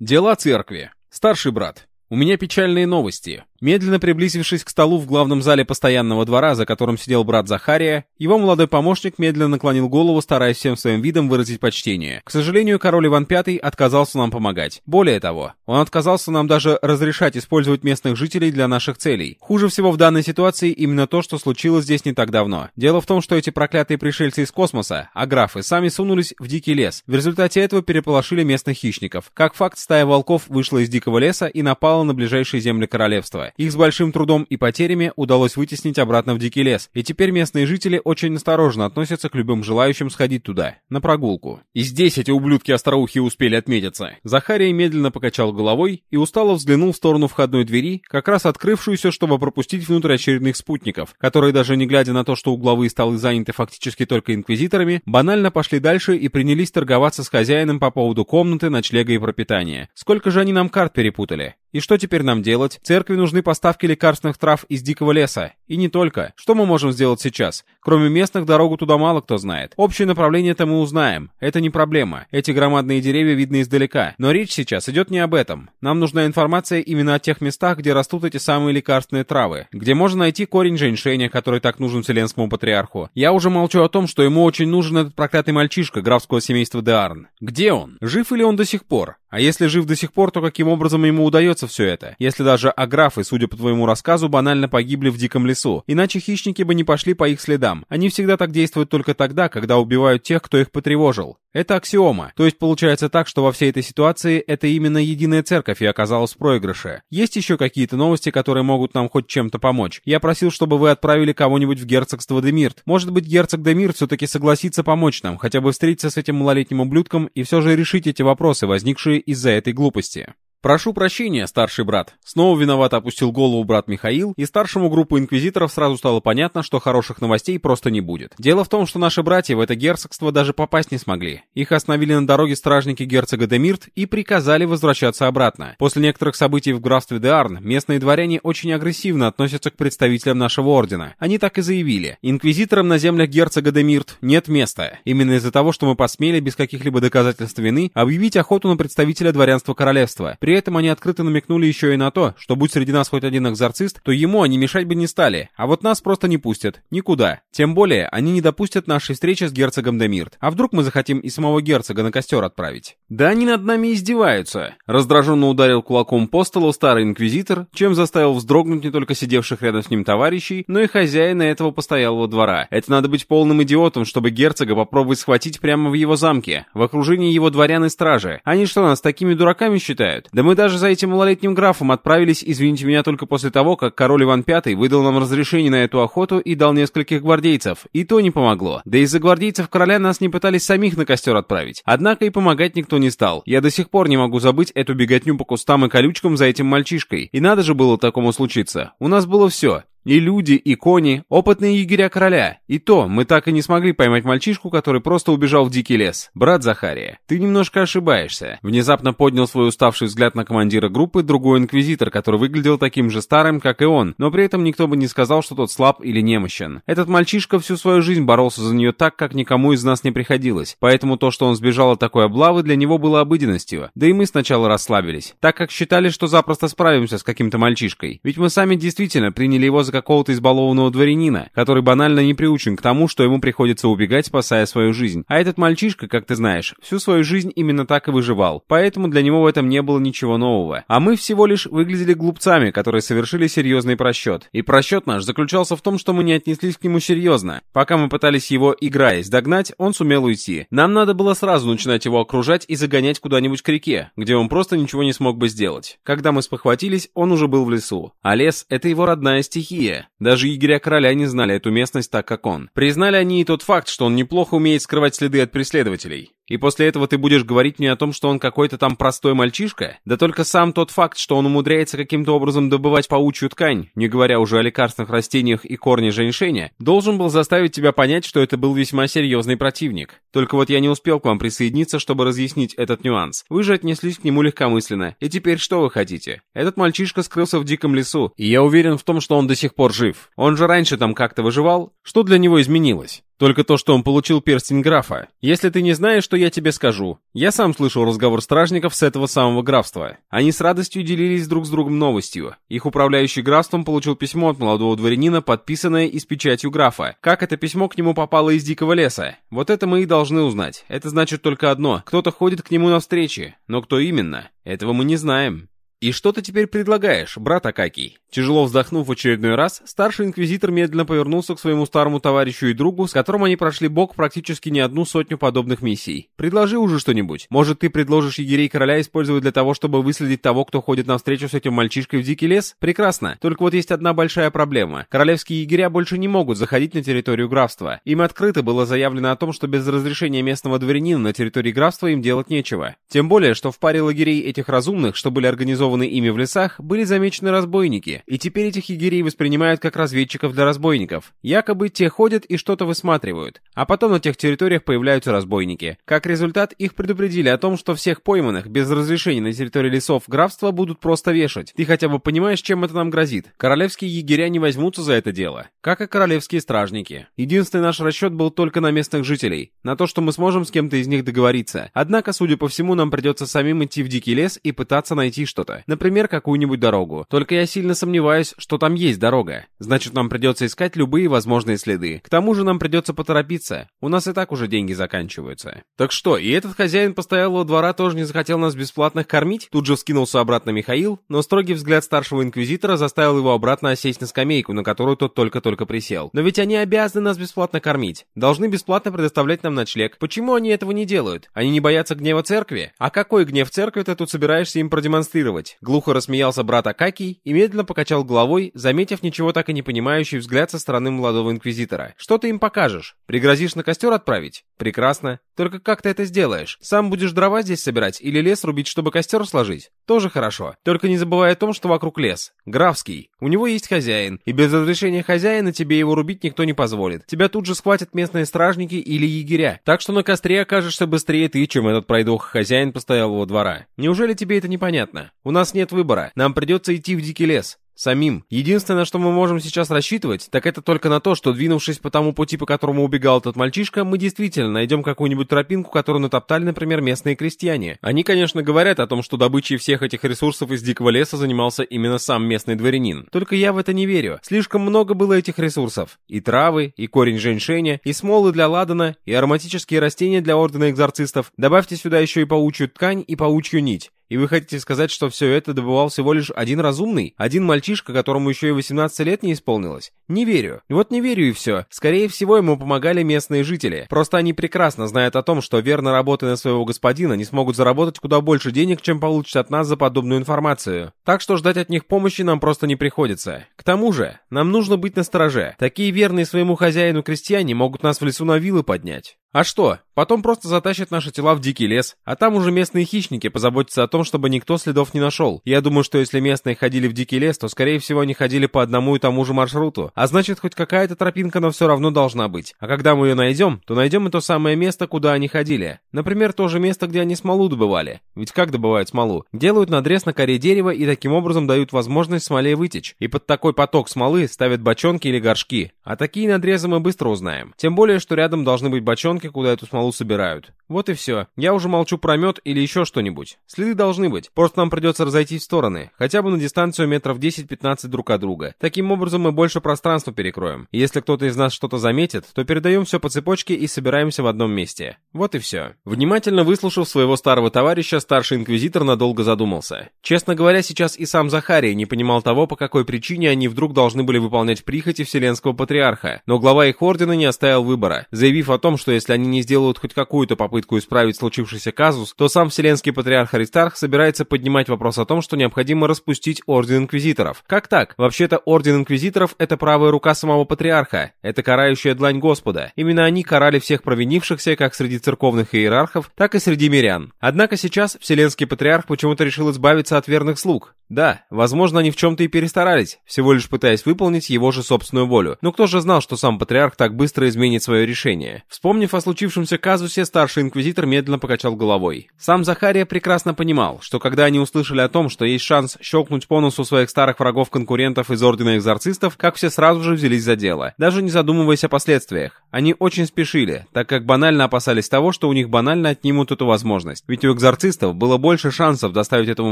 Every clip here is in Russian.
Дела церкви. Старший брат. У меня печальные новости. Медленно приблизившись к столу в главном зале постоянного двора, за которым сидел брат Захария, его молодой помощник медленно наклонил голову, стараясь всем своим видом выразить почтение. К сожалению, король Иван V отказался нам помогать. Более того, он отказался нам даже разрешать использовать местных жителей для наших целей. Хуже всего в данной ситуации именно то, что случилось здесь не так давно. Дело в том, что эти проклятые пришельцы из космоса, аграфы, сами сунулись в дикий лес. В результате этого переполошили местных хищников. Как факт, стая волков вышла из дикого леса и напала на ближайшие земли королевства. Их с большим трудом и потерями удалось вытеснить обратно в дикий лес, и теперь местные жители очень осторожно относятся к любым желающим сходить туда, на прогулку. И здесь эти ублюдки остроухие успели отметиться. Захария медленно покачал головой и устало взглянул в сторону входной двери, как раз открывшуюся, чтобы пропустить внутрь очередных спутников, которые даже не глядя на то, что угловые столы заняты фактически только инквизиторами, банально пошли дальше и принялись торговаться с хозяином по поводу комнаты, ночлега и пропитания. Сколько же они нам карт перепутали? И что теперь нам делать? Церкви нужны поставки лекарственных трав из дикого леса. И не только. Что мы можем сделать сейчас? Кроме местных, дорогу туда мало кто знает. Общее направление-то мы узнаем. Это не проблема. Эти громадные деревья видны издалека. Но речь сейчас идет не об этом. Нам нужна информация именно о тех местах, где растут эти самые лекарственные травы. Где можно найти корень женьшеня, который так нужен Вселенскому Патриарху. Я уже молчу о том, что ему очень нужен этот проклятый мальчишка графского семейства Деарн. Где он? Жив или он до сих пор? А если жив до сих пор, то каким образом ему удается все это? Если даже аграфы, судя по твоему рассказу, банально погибли в диком лесу. Иначе хищники бы не пошли по их следам. Они всегда так действуют только тогда, когда убивают тех, кто их потревожил. Это аксиома. То есть получается так, что во всей этой ситуации это именно единая церковь и оказалась в проигрыше. Есть еще какие-то новости, которые могут нам хоть чем-то помочь? Я просил, чтобы вы отправили кого-нибудь в герцогство Демирт. Может быть, герцог Демирт все-таки согласится помочь нам, хотя бы встретиться с этим малолетним ублюдком и все же решить эти вопросы, возникшие из-за этой глупости. «Прошу прощения, старший брат». Снова виновато опустил голову брат Михаил, и старшему группу инквизиторов сразу стало понятно, что хороших новостей просто не будет. Дело в том, что наши братья в это герцогство даже попасть не смогли. Их остановили на дороге стражники герцога Демирт и приказали возвращаться обратно. После некоторых событий в графстве Деарн, местные дворяне очень агрессивно относятся к представителям нашего ордена. Они так и заявили. Инквизиторам на землях герцога Демирт нет места. Именно из-за того, что мы посмели без каких-либо доказательств вины объявить охоту на представителя дворянства королевства. При этом они открыто намекнули еще и на то, что будь среди нас хоть один экзорцист, то ему они мешать бы не стали, а вот нас просто не пустят. Никуда. Тем более, они не допустят нашей встречи с герцогом Демирт. А вдруг мы захотим и самого герцога на костер отправить? Да они над нами издеваются. Раздраженно ударил кулаком по столу старый инквизитор, чем заставил вздрогнуть не только сидевших рядом с ним товарищей, но и хозяина этого постоялого двора. Это надо быть полным идиотом, чтобы герцога попробовать схватить прямо в его замке, в окружении его дворян и стражи. Они что, нас такими дураками считают? Да мы даже за этим малолетним графом отправились, извините меня, только после того, как король Иван V выдал нам разрешение на эту охоту и дал нескольких гвардейцев. И то не помогло. Да из-за гвардейцев короля нас не пытались самих на костер отправить. Однако и помогать никто не стал. Я до сих пор не могу забыть эту беготню по кустам и колючкам за этим мальчишкой. И надо же было такому случиться. У нас было все. И люди, и кони, опытные егеря короля. И то, мы так и не смогли поймать мальчишку, который просто убежал в дикий лес. Брат Захария, ты немножко ошибаешься. Внезапно поднял свой уставший взгляд на командира группы другой инквизитор, который выглядел таким же старым, как и он, но при этом никто бы не сказал, что тот слаб или немощен. Этот мальчишка всю свою жизнь боролся за нее так, как никому из нас не приходилось. Поэтому то, что он сбежал от такой облавы, для него было обыденностью. Да и мы сначала расслабились, так как считали, что запросто справимся с каким-то мальчишкой. Ведь мы сами действительно приняли его за какого-то избалованного дворянина, который банально не приучен к тому, что ему приходится убегать, спасая свою жизнь. А этот мальчишка, как ты знаешь, всю свою жизнь именно так и выживал, поэтому для него в этом не было ничего нового. А мы всего лишь выглядели глупцами, которые совершили серьезный просчет. И просчет наш заключался в том, что мы не отнеслись к нему серьезно. Пока мы пытались его, играясь, догнать, он сумел уйти. Нам надо было сразу начинать его окружать и загонять куда-нибудь к реке, где он просто ничего не смог бы сделать. Когда мы спохватились, он уже был в лесу. А лес — это его родная стихия, Россия. Даже егеря короля не знали эту местность так, как он. Признали они и тот факт, что он неплохо умеет скрывать следы от преследователей. И после этого ты будешь говорить мне о том, что он какой-то там простой мальчишка? Да только сам тот факт, что он умудряется каким-то образом добывать паучью ткань, не говоря уже о лекарственных растениях и корне женьшеня, должен был заставить тебя понять, что это был весьма серьезный противник. Только вот я не успел к вам присоединиться, чтобы разъяснить этот нюанс. Вы же отнеслись к нему легкомысленно. И теперь что вы хотите? Этот мальчишка скрылся в диком лесу, и я уверен в том, что он до сих пор жив. Он же раньше там как-то выживал. Что для него изменилось? Только то, что он получил перстень графа. Если ты не знаешь, что я тебе скажу. Я сам слышал разговор стражников с этого самого графства. Они с радостью делились друг с другом новостью. Их управляющий графством получил письмо от молодого дворянина, подписанное и с печатью графа. Как это письмо к нему попало из дикого леса? Вот это мы и должны узнать. Это значит только одно. Кто-то ходит к нему навстречу. Но кто именно? Этого мы не знаем. «И что ты теперь предлагаешь, брат Акакий?» Тяжело вздохнув в очередной раз, старший инквизитор медленно повернулся к своему старому товарищу и другу, с которым они прошли бок практически не одну сотню подобных миссий. «Предложи уже что-нибудь. Может, ты предложишь егерей короля использовать для того, чтобы выследить того, кто ходит навстречу с этим мальчишкой в дикий лес? Прекрасно. Только вот есть одна большая проблема. Королевские егеря больше не могут заходить на территорию графства. Им открыто было заявлено о том, что без разрешения местного дворянина на территории графства им делать нечего. Тем более, что в паре лагерей этих разумных, что были организованы ими в лесах, были замечены разбойники, и теперь этих егерей воспринимают как разведчиков для разбойников. Якобы те ходят и что-то высматривают, а потом на тех территориях появляются разбойники. Как результат, их предупредили о том, что всех пойманных без разрешения на территории лесов графства будут просто вешать. Ты хотя бы понимаешь, чем это нам грозит? Королевские егеря не возьмутся за это дело, как и королевские стражники. Единственный наш расчет был только на местных жителей, на то, что мы сможем с кем-то из них договориться. Однако, судя по всему, нам придется самим идти в дикий лес и пытаться найти что-то. Например, какую-нибудь дорогу. Только я сильно сомневаюсь, что там есть дорога. Значит, нам придется искать любые возможные следы. К тому же нам придется поторопиться. У нас и так уже деньги заканчиваются. Так что, и этот хозяин постоялого двора тоже не захотел нас бесплатно кормить? Тут же вскинулся обратно Михаил, но строгий взгляд старшего инквизитора заставил его обратно осесть на скамейку, на которую тот только-только присел. Но ведь они обязаны нас бесплатно кормить. Должны бесплатно предоставлять нам ночлег. Почему они этого не делают? Они не боятся гнева церкви? А какой гнев церкви ты тут собираешься им продемонстрировать? Глухо рассмеялся брат Акакий и медленно покачал головой, заметив ничего так и не понимающий взгляд со стороны молодого инквизитора. «Что ты им покажешь? Пригрозишь на костер отправить? Прекрасно. Только как ты это сделаешь? Сам будешь дрова здесь собирать или лес рубить, чтобы костер сложить? Тоже хорошо. Только не забывай о том, что вокруг лес. Графский. У него есть хозяин, и без разрешения хозяина тебе его рубить никто не позволит. Тебя тут же схватят местные стражники или егеря. Так что на костре окажешься быстрее ты, чем этот пройдох хозяин постоялого двора. Неужели тебе это непонятно? У нас нет выбора. Нам придется идти в дикий лес. Самим. Единственное, что мы можем сейчас рассчитывать, так это только на то, что, двинувшись по тому пути, по которому убегал этот мальчишка, мы действительно найдем какую-нибудь тропинку, которую натоптали, например, местные крестьяне. Они, конечно, говорят о том, что добычей всех этих ресурсов из дикого леса занимался именно сам местный дворянин. Только я в это не верю. Слишком много было этих ресурсов. И травы, и корень женьшеня, и смолы для ладана, и ароматические растения для ордена экзорцистов. Добавьте сюда еще и паучью ткань и паучью нить. И вы хотите сказать, что все это добывал всего лишь один разумный? Один мальчишка, которому еще и 18 лет не исполнилось? Не верю. Вот не верю и все. Скорее всего, ему помогали местные жители. Просто они прекрасно знают о том, что верно работая на своего господина, не смогут заработать куда больше денег, чем получат от нас за подобную информацию. Так что ждать от них помощи нам просто не приходится. К тому же, нам нужно быть настороже. Такие верные своему хозяину крестьяне могут нас в лесу на вилы поднять. А что? Потом просто затащат наши тела в дикий лес, а там уже местные хищники позаботятся о том, чтобы никто следов не нашел. Я думаю, что если местные ходили в дикий лес, то скорее всего они ходили по одному и тому же маршруту. А значит, хоть какая-то тропинка, но все равно должна быть. А когда мы ее найдем, то найдем и то самое место, куда они ходили. Например, то же место, где они смолу добывали. Ведь как добывают смолу? Делают надрез на коре дерева и таким образом дают возможность смоле вытечь. И под такой поток смолы ставят бочонки или горшки. А такие надрезы мы быстро узнаем. Тем более, что рядом должны быть бочонки, куда эту смолу собирают. Вот и все. Я уже молчу про мед или еще что-нибудь. Следы должны быть. Просто нам придется разойтись в стороны. Хотя бы на дистанцию метров 10-15 друг от друга. Таким образом мы больше пространства перекроем. И если кто-то из нас что-то заметит, то передаем все по цепочке и собираемся в одном месте. Вот и все. Внимательно выслушав своего старого товарища, старший инквизитор надолго задумался. Честно говоря, сейчас и сам Захарий не понимал того, по какой причине они вдруг должны были выполнять прихоти Вселенского Патриарха. Но глава их ордена не оставил выбора, заявив о том, что если они не сделают хоть какую-то попытку исправить случившийся казус, то сам Вселенский Патриарх Аристарх собирается поднимать вопрос о том, что необходимо распустить Орден Инквизиторов. Как так? Вообще-то Орден Инквизиторов — это правая рука самого Патриарха, это карающая длань Господа. Именно они карали всех провинившихся как среди церковных иерархов, так и среди мирян. Однако сейчас Вселенский Патриарх почему-то решил избавиться от верных слуг. Да, возможно, они в чем-то и перестарались, всего лишь пытаясь выполнить его же собственную волю. Но кто же знал, что сам Патриарх так быстро изменит свое решение? Вспомнив о о случившемся казусе, старший инквизитор медленно покачал головой. Сам Захария прекрасно понимал, что когда они услышали о том, что есть шанс щелкнуть по носу своих старых врагов-конкурентов из Ордена Экзорцистов, как все сразу же взялись за дело, даже не задумываясь о последствиях. Они очень спешили, так как банально опасались того, что у них банально отнимут эту возможность. Ведь у экзорцистов было больше шансов доставить этому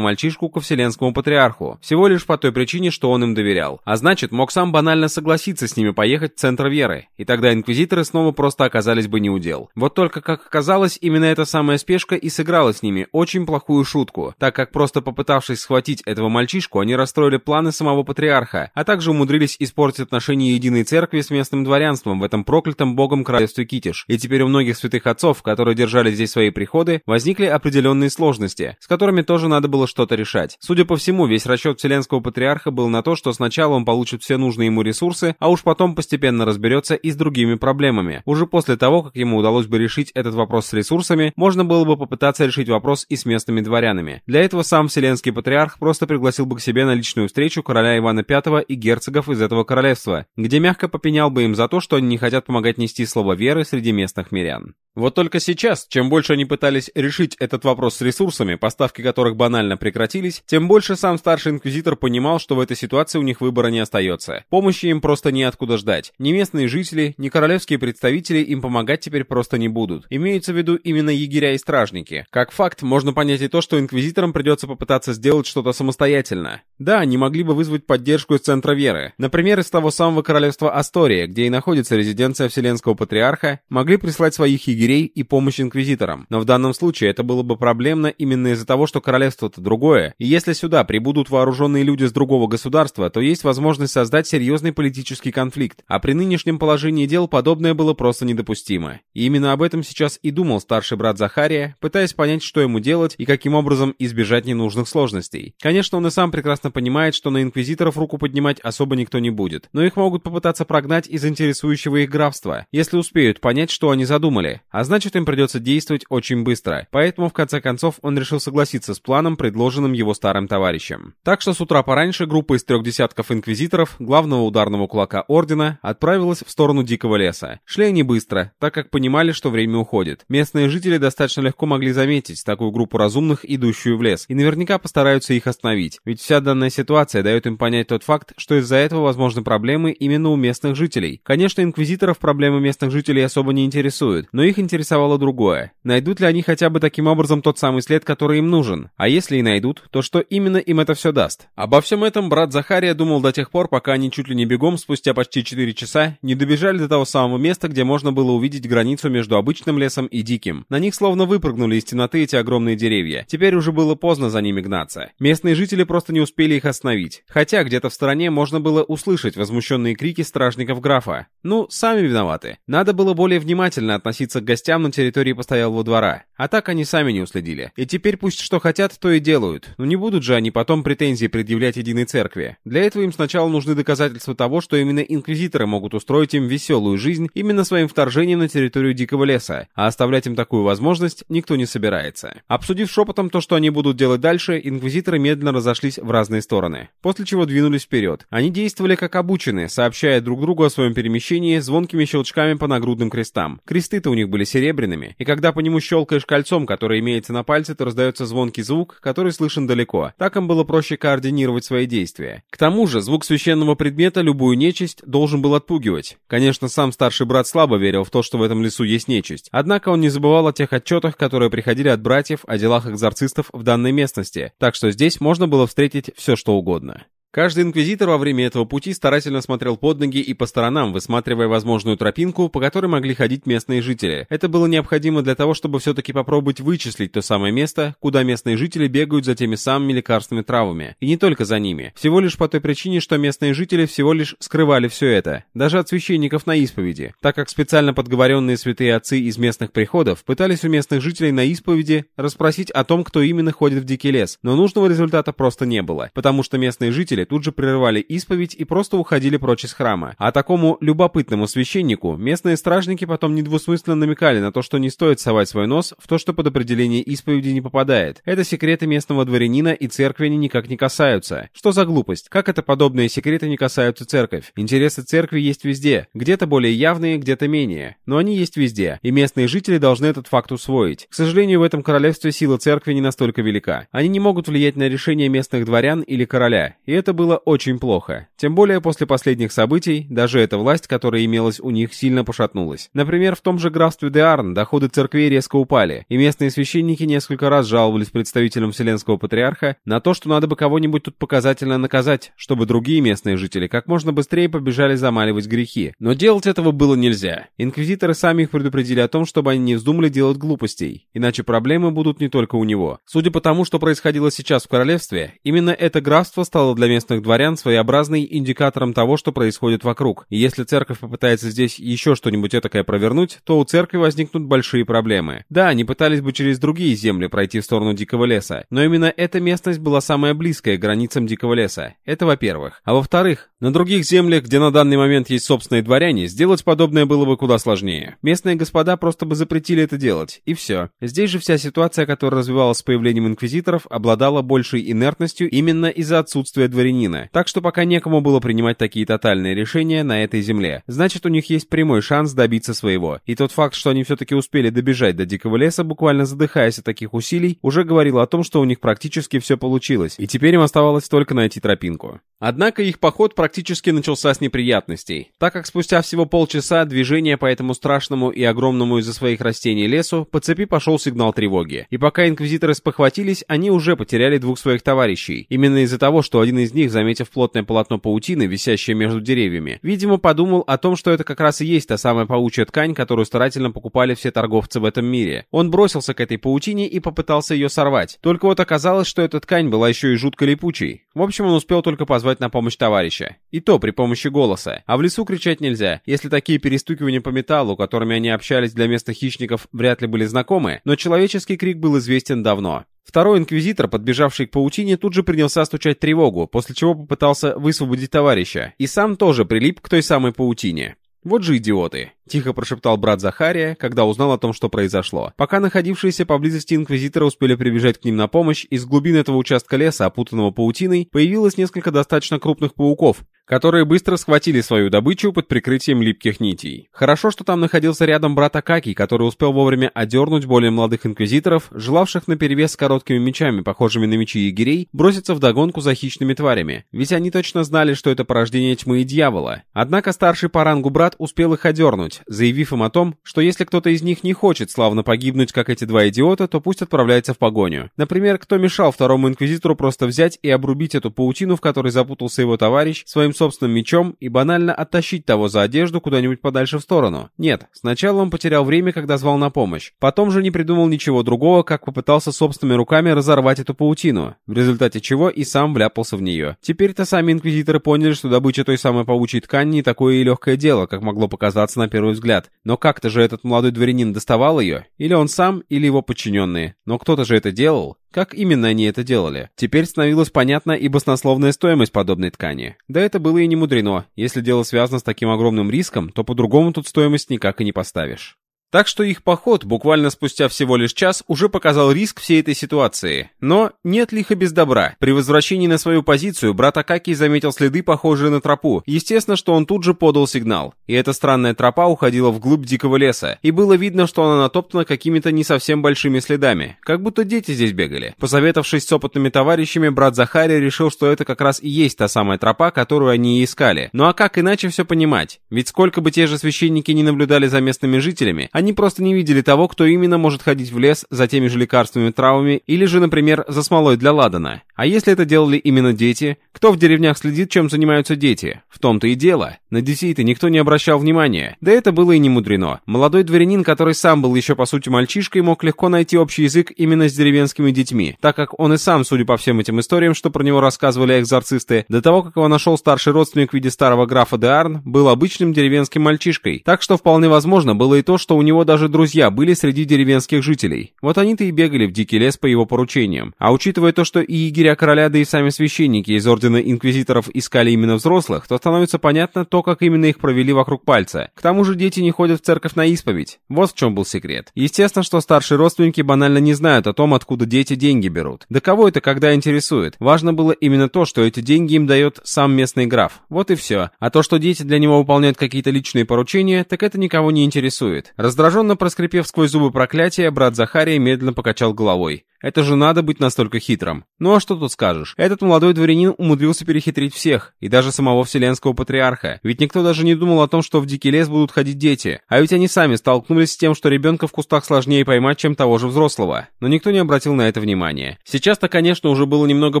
мальчишку ко Вселенскому Патриарху, всего лишь по той причине, что он им доверял. А значит, мог сам банально согласиться с ними поехать в Центр Веры, и тогда инквизиторы снова просто оказались бы неудел. Вот только, как оказалось, именно эта самая спешка и сыграла с ними очень плохую шутку, так как просто попытавшись схватить этого мальчишку, они расстроили планы самого Патриарха, а также умудрились испортить отношения Единой Церкви с местным дворянством в этом проклятом богом королевстве Китиш. И теперь у многих святых отцов, которые держали здесь свои приходы, возникли определенные сложности, с которыми тоже надо было что-то решать. Судя по всему, весь расчет Вселенского Патриарха был на то, что сначала он получит все нужные ему ресурсы, а уж потом постепенно разберется и с другими проблемами. Уже после того, как ему удалось бы решить этот вопрос с ресурсами, можно было бы попытаться решить вопрос и с местными дворянами. Для этого сам Вселенский Патриарх просто пригласил бы к себе на личную встречу короля Ивана V и герцогов из этого королевства, где мягко попенял бы им за то, что они не хотят помогать нести слово веры среди местных мирян. Вот только сейчас, чем больше они пытались решить этот вопрос с ресурсами, поставки которых банально прекратились, тем больше сам старший инквизитор понимал, что в этой ситуации у них выбора не остается. Помощи им просто неоткуда ждать. Ни местные жители, ни королевские представители им помогать теперь просто не будут. Имеются в виду именно егеря и стражники. Как факт, можно понять и то, что инквизиторам придется попытаться сделать что-то самостоятельно. Да, они могли бы вызвать поддержку из Центра Веры. Например, из того самого королевства Астория, где и находится резиденция Вселенского Патриарха, могли прислать своих егерей и помощь инквизиторам. Но в данном случае это было бы проблемно именно из-за того, что королевство-то другое, и если сюда прибудут вооруженные люди с другого государства, то есть возможность создать серьезный политический конфликт, а при нынешнем положении дел подобное было просто недопустимо. И именно об этом сейчас и думал старший брат Захария, пытаясь понять, что ему делать и каким образом избежать ненужных сложностей. Конечно, он и сам прекрасно понимает, что на инквизиторов руку поднимать особо никто не будет, но их могут попытаться прогнать из интересующего их графства, если успеют понять, что они задумали, а значит им придется действовать очень быстро. Поэтому в конце концов он решил согласиться с планом, предложенным его старым товарищем. Так что с утра пораньше группа из трех десятков инквизиторов, главного ударного кулака Ордена, отправилась в сторону Дикого леса. Шли они быстро, так как понимали, что время уходит. Местные жители достаточно легко могли заметить такую группу разумных, идущую в лес, и наверняка постараются их остановить. Ведь вся данная ситуация дает им понять тот факт, что из-за этого возможны проблемы именно у местных жителей. Конечно, инквизиторов проблемы местных жителей особо не интересуют, но их интересовало другое. Найдут ли они хотя бы таким образом тот самый след, который им нужен? А если и найдут, то что именно им это все даст? Обо всем этом брат Захария думал до тех пор, пока они чуть ли не бегом, спустя почти 4 часа, не добежали до того самого места, где можно было увидеть границу между обычным лесом и диким. На них словно выпрыгнули из темноты эти огромные деревья. Теперь уже было поздно за ними гнаться. Местные жители просто не успели их остановить. Хотя где-то в стороне можно было услышать возмущенные крики стражников графа. Ну, сами виноваты. Надо было более внимательно относиться к гостям на территории постоялого двора. А так они сами не уследили. И теперь пусть что хотят, то и делают. Но не будут же они потом претензии предъявлять единой церкви. Для этого им сначала нужны доказательства того, что именно инквизиторы могут устроить им веселую жизнь именно своим вторжением на территорию Дикого леса, а оставлять им такую возможность никто не собирается. Обсудив шепотом то, что они будут делать дальше, инквизиторы медленно разошлись в разные стороны, после чего двинулись вперед. Они действовали как обученные, сообщая друг другу о своем перемещении звонкими щелчками по нагрудным крестам. Кресты-то у них были серебряными, и когда по нему щелкаешь кольцом, которое имеется на пальце, то раздается звонкий звук, который слышен далеко. Так им было проще координировать свои действия. К тому же, звук священного предмета любую нечисть должен был отпугивать. Конечно, сам старший брат слабо верил в то, что в этом лесу есть нечисть. Однако он не забывал о тех отчетах, которые приходили от братьев о делах экзорцистов в данной местности, так что здесь можно было встретить все что угодно. Каждый инквизитор во время этого пути старательно смотрел под ноги и по сторонам, высматривая возможную тропинку, по которой могли ходить местные жители. Это было необходимо для того, чтобы все-таки попробовать вычислить то самое место, куда местные жители бегают за теми самыми лекарственными травами. И не только за ними. Всего лишь по той причине, что местные жители всего лишь скрывали все это. Даже от священников на исповеди. Так как специально подговоренные святые отцы из местных приходов пытались у местных жителей на исповеди расспросить о том, кто именно ходит в дикий лес. Но нужного результата просто не было. Потому что местные жители тут же прерывали исповедь и просто уходили прочь из храма. А такому любопытному священнику местные стражники потом недвусмысленно намекали на то, что не стоит совать свой нос в то, что под определение исповеди не попадает. Это секреты местного дворянина и церкви они никак не касаются. Что за глупость? Как это подобные секреты не касаются церковь? Интересы церкви есть везде. Где-то более явные, где-то менее. Но они есть везде, и местные жители должны этот факт усвоить. К сожалению, в этом королевстве сила церкви не настолько велика. Они не могут влиять на решение местных дворян или короля, и это было очень плохо. Тем более после последних событий, даже эта власть, которая имелась у них, сильно пошатнулась. Например, в том же графстве Деарн доходы церквей резко упали, и местные священники несколько раз жаловались представителям Вселенского Патриарха на то, что надо бы кого-нибудь тут показательно наказать, чтобы другие местные жители как можно быстрее побежали замаливать грехи. Но делать этого было нельзя. Инквизиторы сами их предупредили о том, чтобы они не вздумали делать глупостей, иначе проблемы будут не только у него. Судя по тому, что происходило сейчас в королевстве, именно это графство стало для местных дворян своеобразной индикатором того, что происходит вокруг. И если церковь попытается здесь еще что-нибудь этакое провернуть, то у церкви возникнут большие проблемы. Да, они пытались бы через другие земли пройти в сторону Дикого леса, но именно эта местность была самая близкая к границам Дикого леса. Это во-первых. А во-вторых, на других землях, где на данный момент есть собственные дворяне, сделать подобное было бы куда сложнее. Местные господа просто бы запретили это делать, и все. Здесь же вся ситуация, которая развивалась с появлением инквизиторов, обладала большей инертностью именно из-за отсутствия дворянина. Так что пока некому было принимать такие тотальные решения на этой земле. Значит, у них есть прямой шанс добиться своего. И тот факт, что они все-таки успели добежать до Дикого леса, буквально задыхаясь от таких усилий, уже говорил о том, что у них практически все получилось, и теперь им оставалось только найти тропинку. Однако их поход практически начался с неприятностей, так как спустя всего полчаса движения по этому страшному и огромному из-за своих растений лесу по цепи пошел сигнал тревоги. И пока инквизиторы спохватились, они уже потеряли двух своих товарищей. Именно из-за того, что один из них, заметив плотное полотно паутины, висящее между деревьями, видимо подумал о том, что это как раз и есть та самая паучья ткань, которую старательно покупали все торговцы в этом мире. Он бросился к этой паутине и попытался ее сорвать. Только вот оказалось, что эта ткань была еще и жутко липучей. В общем, он успел только позвать на помощь товарища. И то при помощи голоса. А в лесу кричать нельзя. Если такие перестукивания по металлу, которыми они общались для местных хищников, вряд ли были знакомы, но человеческий крик был известен давно. Второй инквизитор, подбежавший к паутине, тут же принялся стучать тревогу, после чего попытался высвободить товарища, и сам тоже прилип к той самой паутине. Вот же идиоты. Тихо прошептал брат Захария, когда узнал о том, что произошло. Пока находившиеся поблизости инквизиторы успели прибежать к ним на помощь, из глубин этого участка леса, опутанного паутиной, появилось несколько достаточно крупных пауков, которые быстро схватили свою добычу под прикрытием липких нитей. Хорошо, что там находился рядом брат Акакий, который успел вовремя одернуть более молодых инквизиторов, желавших наперевес с короткими мечами, похожими на мечи егерей, броситься в догонку за хищными тварями. Ведь они точно знали, что это порождение тьмы и дьявола. Однако старший по рангу брат успел их одернуть, делать, заявив им о том, что если кто-то из них не хочет славно погибнуть, как эти два идиота, то пусть отправляется в погоню. Например, кто мешал второму инквизитору просто взять и обрубить эту паутину, в которой запутался его товарищ, своим собственным мечом и банально оттащить того за одежду куда-нибудь подальше в сторону? Нет, сначала он потерял время, когда звал на помощь. Потом же не придумал ничего другого, как попытался собственными руками разорвать эту паутину, в результате чего и сам вляпался в нее. Теперь-то сами инквизиторы поняли, что добыча той самой паучьей ткани не такое и легкое дело, как могло показаться на первый первый взгляд. Но как-то же этот молодой дворянин доставал ее? Или он сам, или его подчиненные. Но кто-то же это делал. Как именно они это делали? Теперь становилась понятна и баснословная стоимость подобной ткани. Да это было и не мудрено. Если дело связано с таким огромным риском, то по-другому тут стоимость никак и не поставишь. Так что их поход, буквально спустя всего лишь час, уже показал риск всей этой ситуации. Но нет лиха без добра. При возвращении на свою позицию брат Акакий заметил следы, похожие на тропу. Естественно, что он тут же подал сигнал. И эта странная тропа уходила вглубь дикого леса. И было видно, что она натоптана какими-то не совсем большими следами. Как будто дети здесь бегали. Посоветовавшись с опытными товарищами, брат Захария решил, что это как раз и есть та самая тропа, которую они и искали. Ну а как иначе все понимать? Ведь сколько бы те же священники не наблюдали за местными жителями, они просто не видели того, кто именно может ходить в лес за теми же лекарственными травами или же, например, за смолой для ладана. А если это делали именно дети? Кто в деревнях следит, чем занимаются дети? В том-то и дело. На детей-то никто не обращал внимания. Да это было и не мудрено. Молодой дворянин, который сам был еще по сути мальчишкой, мог легко найти общий язык именно с деревенскими детьми, так как он и сам, судя по всем этим историям, что про него рассказывали экзорцисты, до того, как его нашел старший родственник в виде старого графа де Арн, был обычным деревенским мальчишкой. Так что вполне возможно было и то, что у него даже друзья были среди деревенских жителей. Вот они-то и бегали в дикий лес по его поручениям. А учитывая то, что и егеря а короля, да и сами священники из Ордена Инквизиторов искали именно взрослых, то становится понятно то, как именно их провели вокруг пальца. К тому же дети не ходят в церковь на исповедь. Вот в чем был секрет. Естественно, что старшие родственники банально не знают о том, откуда дети деньги берут. Да кого это когда интересует? Важно было именно то, что эти деньги им дает сам местный граф. Вот и все. А то, что дети для него выполняют какие-то личные поручения, так это никого не интересует. Раздраженно проскрипев сквозь зубы проклятия, брат Захария медленно покачал головой. Это же надо быть настолько хитрым. Ну а что тут скажешь? Этот молодой дворянин умудрился перехитрить всех, и даже самого вселенского патриарха. Ведь никто даже не думал о том, что в дикий лес будут ходить дети. А ведь они сами столкнулись с тем, что ребенка в кустах сложнее поймать, чем того же взрослого. Но никто не обратил на это внимания. Сейчас-то, конечно, уже было немного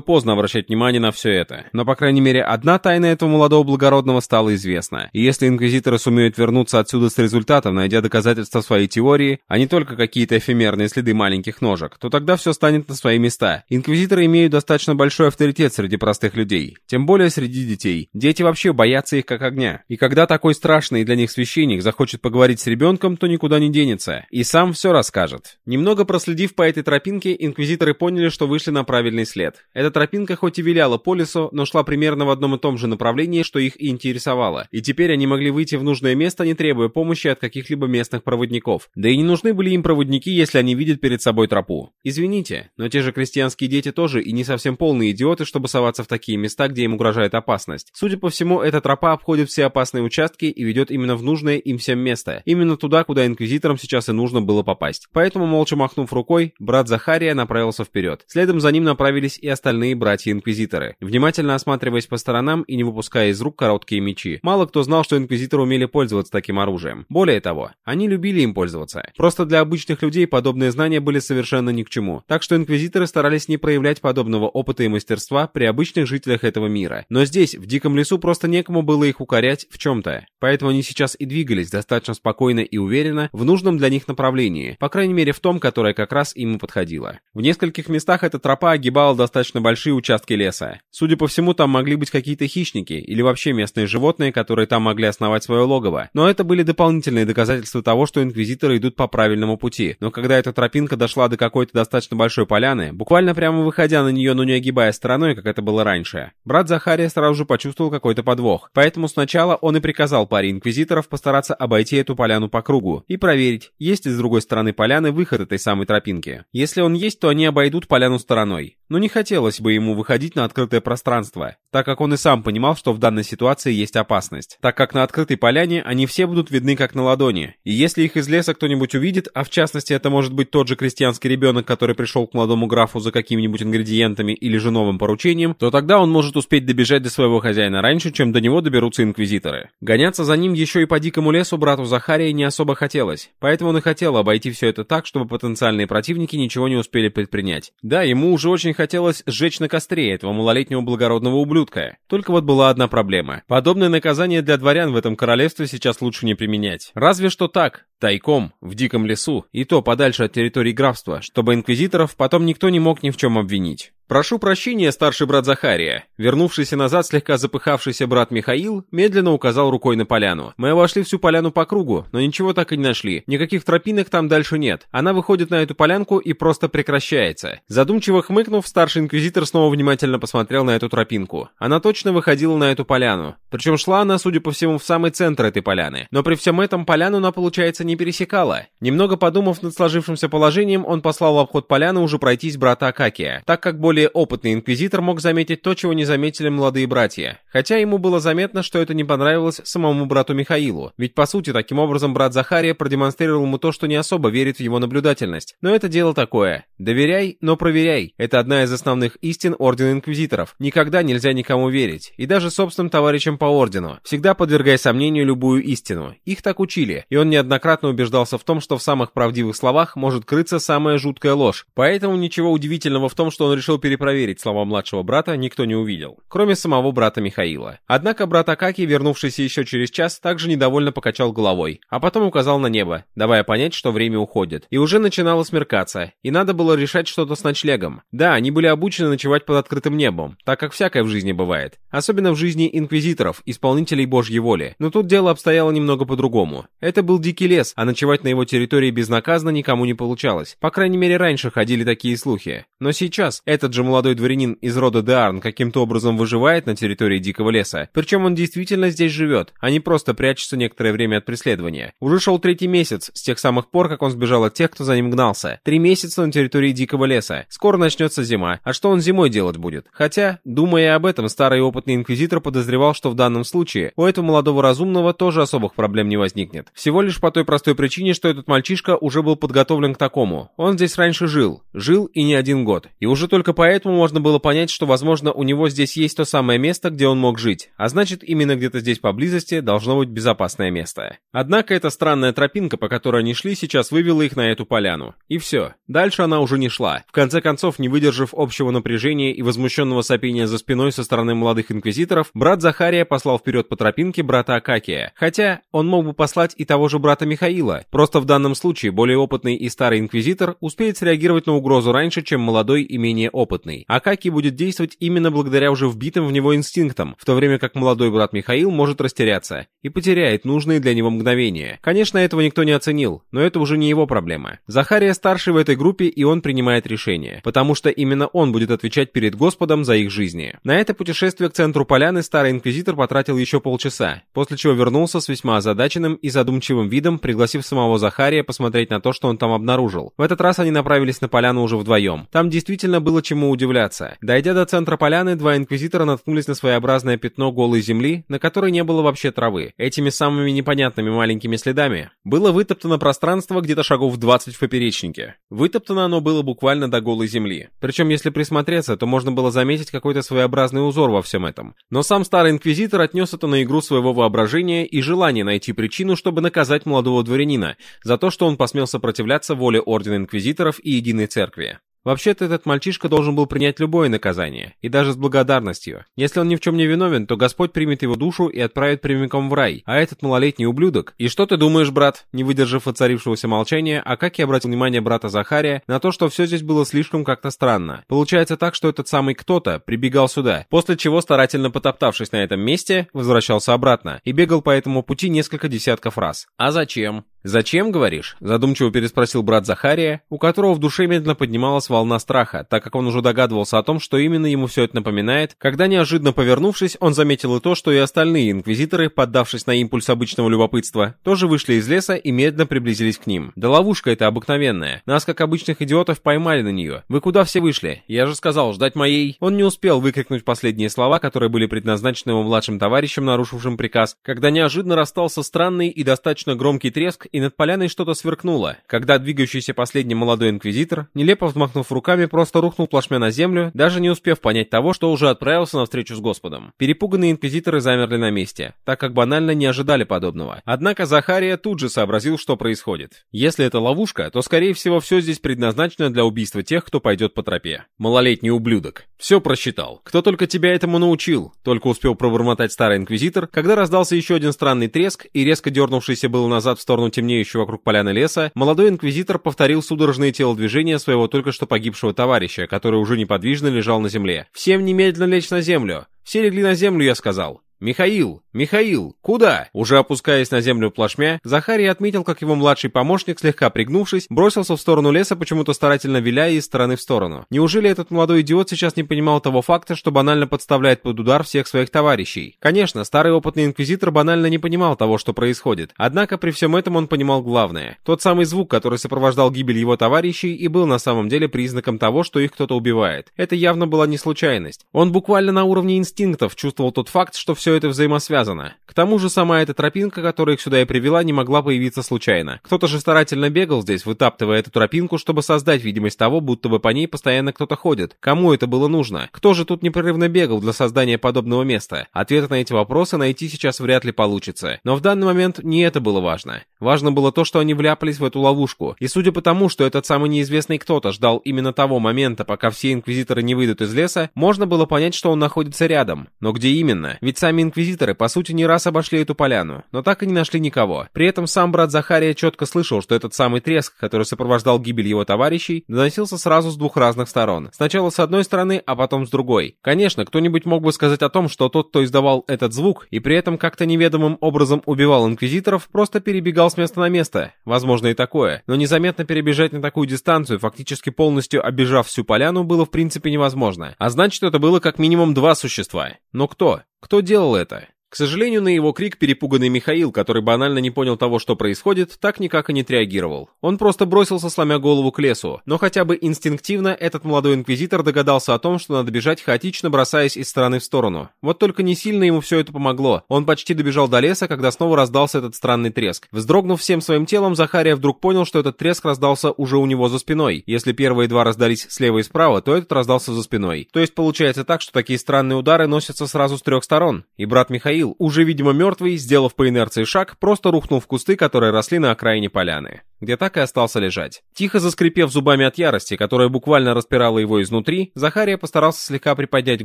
поздно обращать внимание на все это. Но, по крайней мере, одна тайна этого молодого благородного стала известна. И если инквизиторы сумеют вернуться отсюда с результатом, найдя доказательства своей теории, а не только какие-то эфемерные следы маленьких ножек, то тогда все станет на свои места. Инквизиторы имеют достаточно большой авторитет среди простых людей, тем более среди детей. Дети вообще боятся их как огня. И когда такой страшный для них священник захочет поговорить с ребенком, то никуда не денется. И сам все расскажет. Немного проследив по этой тропинке, инквизиторы поняли, что вышли на правильный след. Эта тропинка хоть и виляла по лесу, но шла примерно в одном и том же направлении, что их и интересовало. И теперь они могли выйти в нужное место, не требуя помощи от каких-либо местных проводников. Да и не нужны были им проводники, если они видят перед собой тропу. Извините, Извините, но те же крестьянские дети тоже и не совсем полные идиоты, чтобы соваться в такие места, где им угрожает опасность. Судя по всему, эта тропа обходит все опасные участки и ведет именно в нужное им всем место. Именно туда, куда инквизиторам сейчас и нужно было попасть. Поэтому, молча махнув рукой, брат Захария направился вперед. Следом за ним направились и остальные братья-инквизиторы, внимательно осматриваясь по сторонам и не выпуская из рук короткие мечи. Мало кто знал, что инквизиторы умели пользоваться таким оружием. Более того, они любили им пользоваться. Просто для обычных людей подобные знания были совершенно ни к чему. Так что инквизиторы старались не проявлять подобного опыта и мастерства при обычных жителях этого мира. Но здесь, в диком лесу, просто некому было их укорять в чем-то. Поэтому они сейчас и двигались достаточно спокойно и уверенно в нужном для них направлении, по крайней мере в том, которое как раз им и подходило. В нескольких местах эта тропа огибала достаточно большие участки леса. Судя по всему, там могли быть какие-то хищники или вообще местные животные, которые там могли основать свое логово. Но это были дополнительные доказательства того, что инквизиторы идут по правильному пути. Но когда эта тропинка дошла до какой-то достаточно большой большой поляны, буквально прямо выходя на нее, но не огибая стороной, как это было раньше. Брат Захария сразу же почувствовал какой-то подвох, поэтому сначала он и приказал паре инквизиторов постараться обойти эту поляну по кругу и проверить, есть ли с другой стороны поляны выход этой самой тропинки. Если он есть, то они обойдут поляну стороной. Но не хотелось бы ему выходить на открытое пространство, так как он и сам понимал, что в данной ситуации есть опасность, так как на открытой поляне они все будут видны как на ладони, и если их из леса кто-нибудь увидит, а в частности это может быть тот же крестьянский ребенок, который пришел к молодому графу за какими-нибудь ингредиентами или же новым поручением, то тогда он может успеть добежать до своего хозяина раньше, чем до него доберутся инквизиторы. Гоняться за ним еще и по дикому лесу брату Захария не особо хотелось, поэтому он и хотел обойти все это так, чтобы потенциальные противники ничего не успели предпринять. Да, ему уже очень хотелось сжечь на костре этого малолетнего благородного ублюдка. Только вот была одна проблема. Подобное наказание для дворян в этом королевстве сейчас лучше не применять. Разве что так, тайком, в диком лесу, и то подальше от территории графства, чтобы инквизиторов потом никто не мог ни в чем обвинить. «Прошу прощения, старший брат Захария». Вернувшийся назад слегка запыхавшийся брат Михаил медленно указал рукой на поляну. Мы обошли всю поляну по кругу, но ничего так и не нашли. Никаких тропинок там дальше нет. Она выходит на эту полянку и просто прекращается. Задумчиво хмыкнув, старший инквизитор снова внимательно посмотрел на эту тропинку. Она точно выходила на эту поляну. Причем шла она, судя по всему, в самый центр этой поляны. Но при всем этом поляну она, получается, не пересекала. Немного подумав над сложившимся положением, он послал в обход поляны уже пройтись брата Акакия, так как более опытный инквизитор мог заметить то, чего не заметили молодые братья. Хотя ему было заметно, что это не понравилось самому брату Михаилу. Ведь по сути, таким образом брат Захария продемонстрировал ему то, что не особо верит в его наблюдательность. Но это дело такое. Доверяй, но проверяй. Это одна из основных истин Ордена Инквизиторов. Никогда нельзя никому верить. И даже собственным товарищам по Ордену. Всегда подвергай сомнению любую истину. Их так учили. И он неоднократно убеждался в том, что в самых правдивых словах может крыться самая жуткая ложь. Поэтому ничего удивительного в том, что он решил перепроверить слова младшего брата, никто не увидел, кроме самого брата Михаила. Однако брат Акаки, вернувшийся еще через час, также недовольно покачал головой, а потом указал на небо, давая понять, что время уходит. И уже начинало смеркаться, и надо было решать что-то с ночлегом. Да, они были обучены ночевать под открытым небом, так как всякое в жизни бывает. Особенно в жизни инквизиторов, исполнителей божьей воли. Но тут дело обстояло немного по-другому. Это был дикий лес, лес, а ночевать на его территории безнаказанно никому не получалось. По крайней мере, раньше ходили такие слухи. Но сейчас этот же молодой дворянин из рода Деарн каким-то образом выживает на территории Дикого леса. Причем он действительно здесь живет, а не просто прячется некоторое время от преследования. Уже шел третий месяц, с тех самых пор, как он сбежал от тех, кто за ним гнался. Три месяца на территории Дикого леса. Скоро начнется зима. А что он зимой делать будет? Хотя, думая об этом, старый опытный инквизитор подозревал, что в данном случае у этого молодого разумного тоже особых проблем не возникнет. Всего лишь по той простой причине, что этот мальчишка уже был подготовлен к такому. Он здесь раньше жил. Жил и не один год. И уже только поэтому можно было понять, что, возможно, у него здесь есть то самое место, где он мог жить. А значит, именно где-то здесь поблизости должно быть безопасное место. Однако эта странная тропинка, по которой они шли, сейчас вывела их на эту поляну. И все. Дальше она уже не шла. В конце концов, не выдержав общего напряжения и возмущенного сопения за спиной со стороны молодых инквизиторов, брат Захария послал вперед по тропинке брата Акакия. Хотя он мог бы послать и того же брата Михаила. Просто в данном случае более опытный и старый инквизитор успеет среагировать на угрозу раньше, чем молодой и менее опытный. Акакий будет действовать именно благодаря уже вбитым в него инстинктам, в то время как молодой брат Михаил может растеряться и потеряет нужные для него мгновения. Конечно, этого никто не оценил, но это уже не его проблема. Захария старший в этой группе, и он принимает решение, потому что именно он будет отвечать перед Господом за их жизни. На это путешествие к центру поляны старый инквизитор потратил еще полчаса, после чего вернулся с весьма озадаченным и задумчивым видом, пригласив самого Захария посмотреть на то, что он там обнаружил. В этот раз они направились на поляну уже вдвоем. Там действительно было чему удивляться. Дойдя до центра поляны, два инквизитора наткнулись на своеобразное пятно голой земли, на которой не было вообще травы. Этими самыми непонятными маленькими следами было вытоптано пространство где-то шагов 20 в поперечнике. Вытоптано оно было буквально до голой земли. Причем, если присмотреться, то можно было заметить какой-то своеобразный узор во всем этом. Но сам старый инквизитор отнес это на игру своего воображения и желание найти причину, чтобы наказать молодого дворянина за то, что он посмел сопротивляться воле Ордена Инквизиторов и Единой Церкви. Вообще-то этот мальчишка должен был принять любое наказание, и даже с благодарностью. Если он ни в чем не виновен, то Господь примет его душу и отправит прямиком в рай, а этот малолетний ублюдок... И что ты думаешь, брат? Не выдержав оцарившегося молчания, а как я обратил внимание брата Захария на то, что все здесь было слишком как-то странно. Получается так, что этот самый кто-то прибегал сюда, после чего, старательно потоптавшись на этом месте, возвращался обратно и бегал по этому пути несколько десятков раз. А зачем? «Зачем, говоришь?» — задумчиво переспросил брат Захария, у которого в душе медленно поднималась волна страха, так как он уже догадывался о том, что именно ему все это напоминает, когда, неожиданно повернувшись, он заметил и то, что и остальные инквизиторы, поддавшись на импульс обычного любопытства, тоже вышли из леса и медленно приблизились к ним. Да ловушка это обыкновенная. Нас, как обычных идиотов, поймали на нее. Вы куда все вышли? Я же сказал, ждать моей... Он не успел выкрикнуть последние слова, которые были предназначены его младшим товарищам, нарушившим приказ, когда неожиданно расстался странный и достаточно громкий треск, и над поляной что-то сверкнуло, когда двигающийся последний молодой инквизитор, нелепо взмахнув руками, просто рухнул плашмя на землю, даже не успев понять того, что уже отправился на встречу с Господом. Перепуганные инквизиторы замерли на месте, так как банально не ожидали подобного. Однако Захария тут же сообразил, что происходит. Если это ловушка, то скорее всего все здесь предназначено для убийства тех, кто пойдет по тропе. Малолетний ублюдок. Все просчитал. Кто только тебя этому научил? Только успел пробормотать старый инквизитор, когда раздался еще один странный треск и резко дернувшийся было назад в сторону темнеющего вокруг поляны леса, молодой инквизитор повторил судорожные телодвижения своего только что погибшего товарища, который уже неподвижно лежал на земле. «Всем немедленно лечь на землю!» «Все легли на землю», я сказал. «Михаил! Михаил! Куда?» Уже опускаясь на землю плашмя, Захарий отметил, как его младший помощник, слегка пригнувшись, бросился в сторону леса, почему-то старательно виляя из стороны в сторону. Неужели этот молодой идиот сейчас не понимал того факта, что банально подставляет под удар всех своих товарищей? Конечно, старый опытный инквизитор банально не понимал того, что происходит. Однако при всем этом он понимал главное. Тот самый звук, который сопровождал гибель его товарищей и был на самом деле признаком того, что их кто-то убивает. Это явно была не случайность. Он буквально на уровне инстинктов чувствовал тот факт, что все все это взаимосвязано. К тому же сама эта тропинка, которая их сюда и привела, не могла появиться случайно. Кто-то же старательно бегал здесь, вытаптывая эту тропинку, чтобы создать видимость того, будто бы по ней постоянно кто-то ходит. Кому это было нужно? Кто же тут непрерывно бегал для создания подобного места? Ответы на эти вопросы найти сейчас вряд ли получится. Но в данный момент не это было важно. Важно было то, что они вляпались в эту ловушку. И судя по тому, что этот самый неизвестный кто-то ждал именно того момента, пока все инквизиторы не выйдут из леса, можно было понять, что он находится рядом. Но где именно? Ведь сами сами инквизиторы, по сути, не раз обошли эту поляну, но так и не нашли никого. При этом сам брат Захария четко слышал, что этот самый треск, который сопровождал гибель его товарищей, доносился сразу с двух разных сторон. Сначала с одной стороны, а потом с другой. Конечно, кто-нибудь мог бы сказать о том, что тот, кто издавал этот звук, и при этом как-то неведомым образом убивал инквизиторов, просто перебегал с места на место. Возможно и такое. Но незаметно перебежать на такую дистанцию, фактически полностью оббежав всю поляну, было в принципе невозможно. А значит, это было как минимум два существа. Но кто? Кто делал это? К сожалению, на его крик перепуганный Михаил, который банально не понял того, что происходит, так никак и не отреагировал. Он просто бросился, сломя голову к лесу, но хотя бы инстинктивно этот молодой инквизитор догадался о том, что надо бежать, хаотично бросаясь из стороны в сторону. Вот только не сильно ему все это помогло. Он почти добежал до леса, когда снова раздался этот странный треск. Вздрогнув всем своим телом, Захария вдруг понял, что этот треск раздался уже у него за спиной. Если первые два раздались слева и справа, то этот раздался за спиной. То есть получается так, что такие странные удары носятся сразу с трех сторон. И брат Михаил Михаил, уже, видимо, мертвый, сделав по инерции шаг, просто рухнул в кусты, которые росли на окраине поляны, где так и остался лежать. Тихо заскрипев зубами от ярости, которая буквально распирала его изнутри, Захария постарался слегка приподнять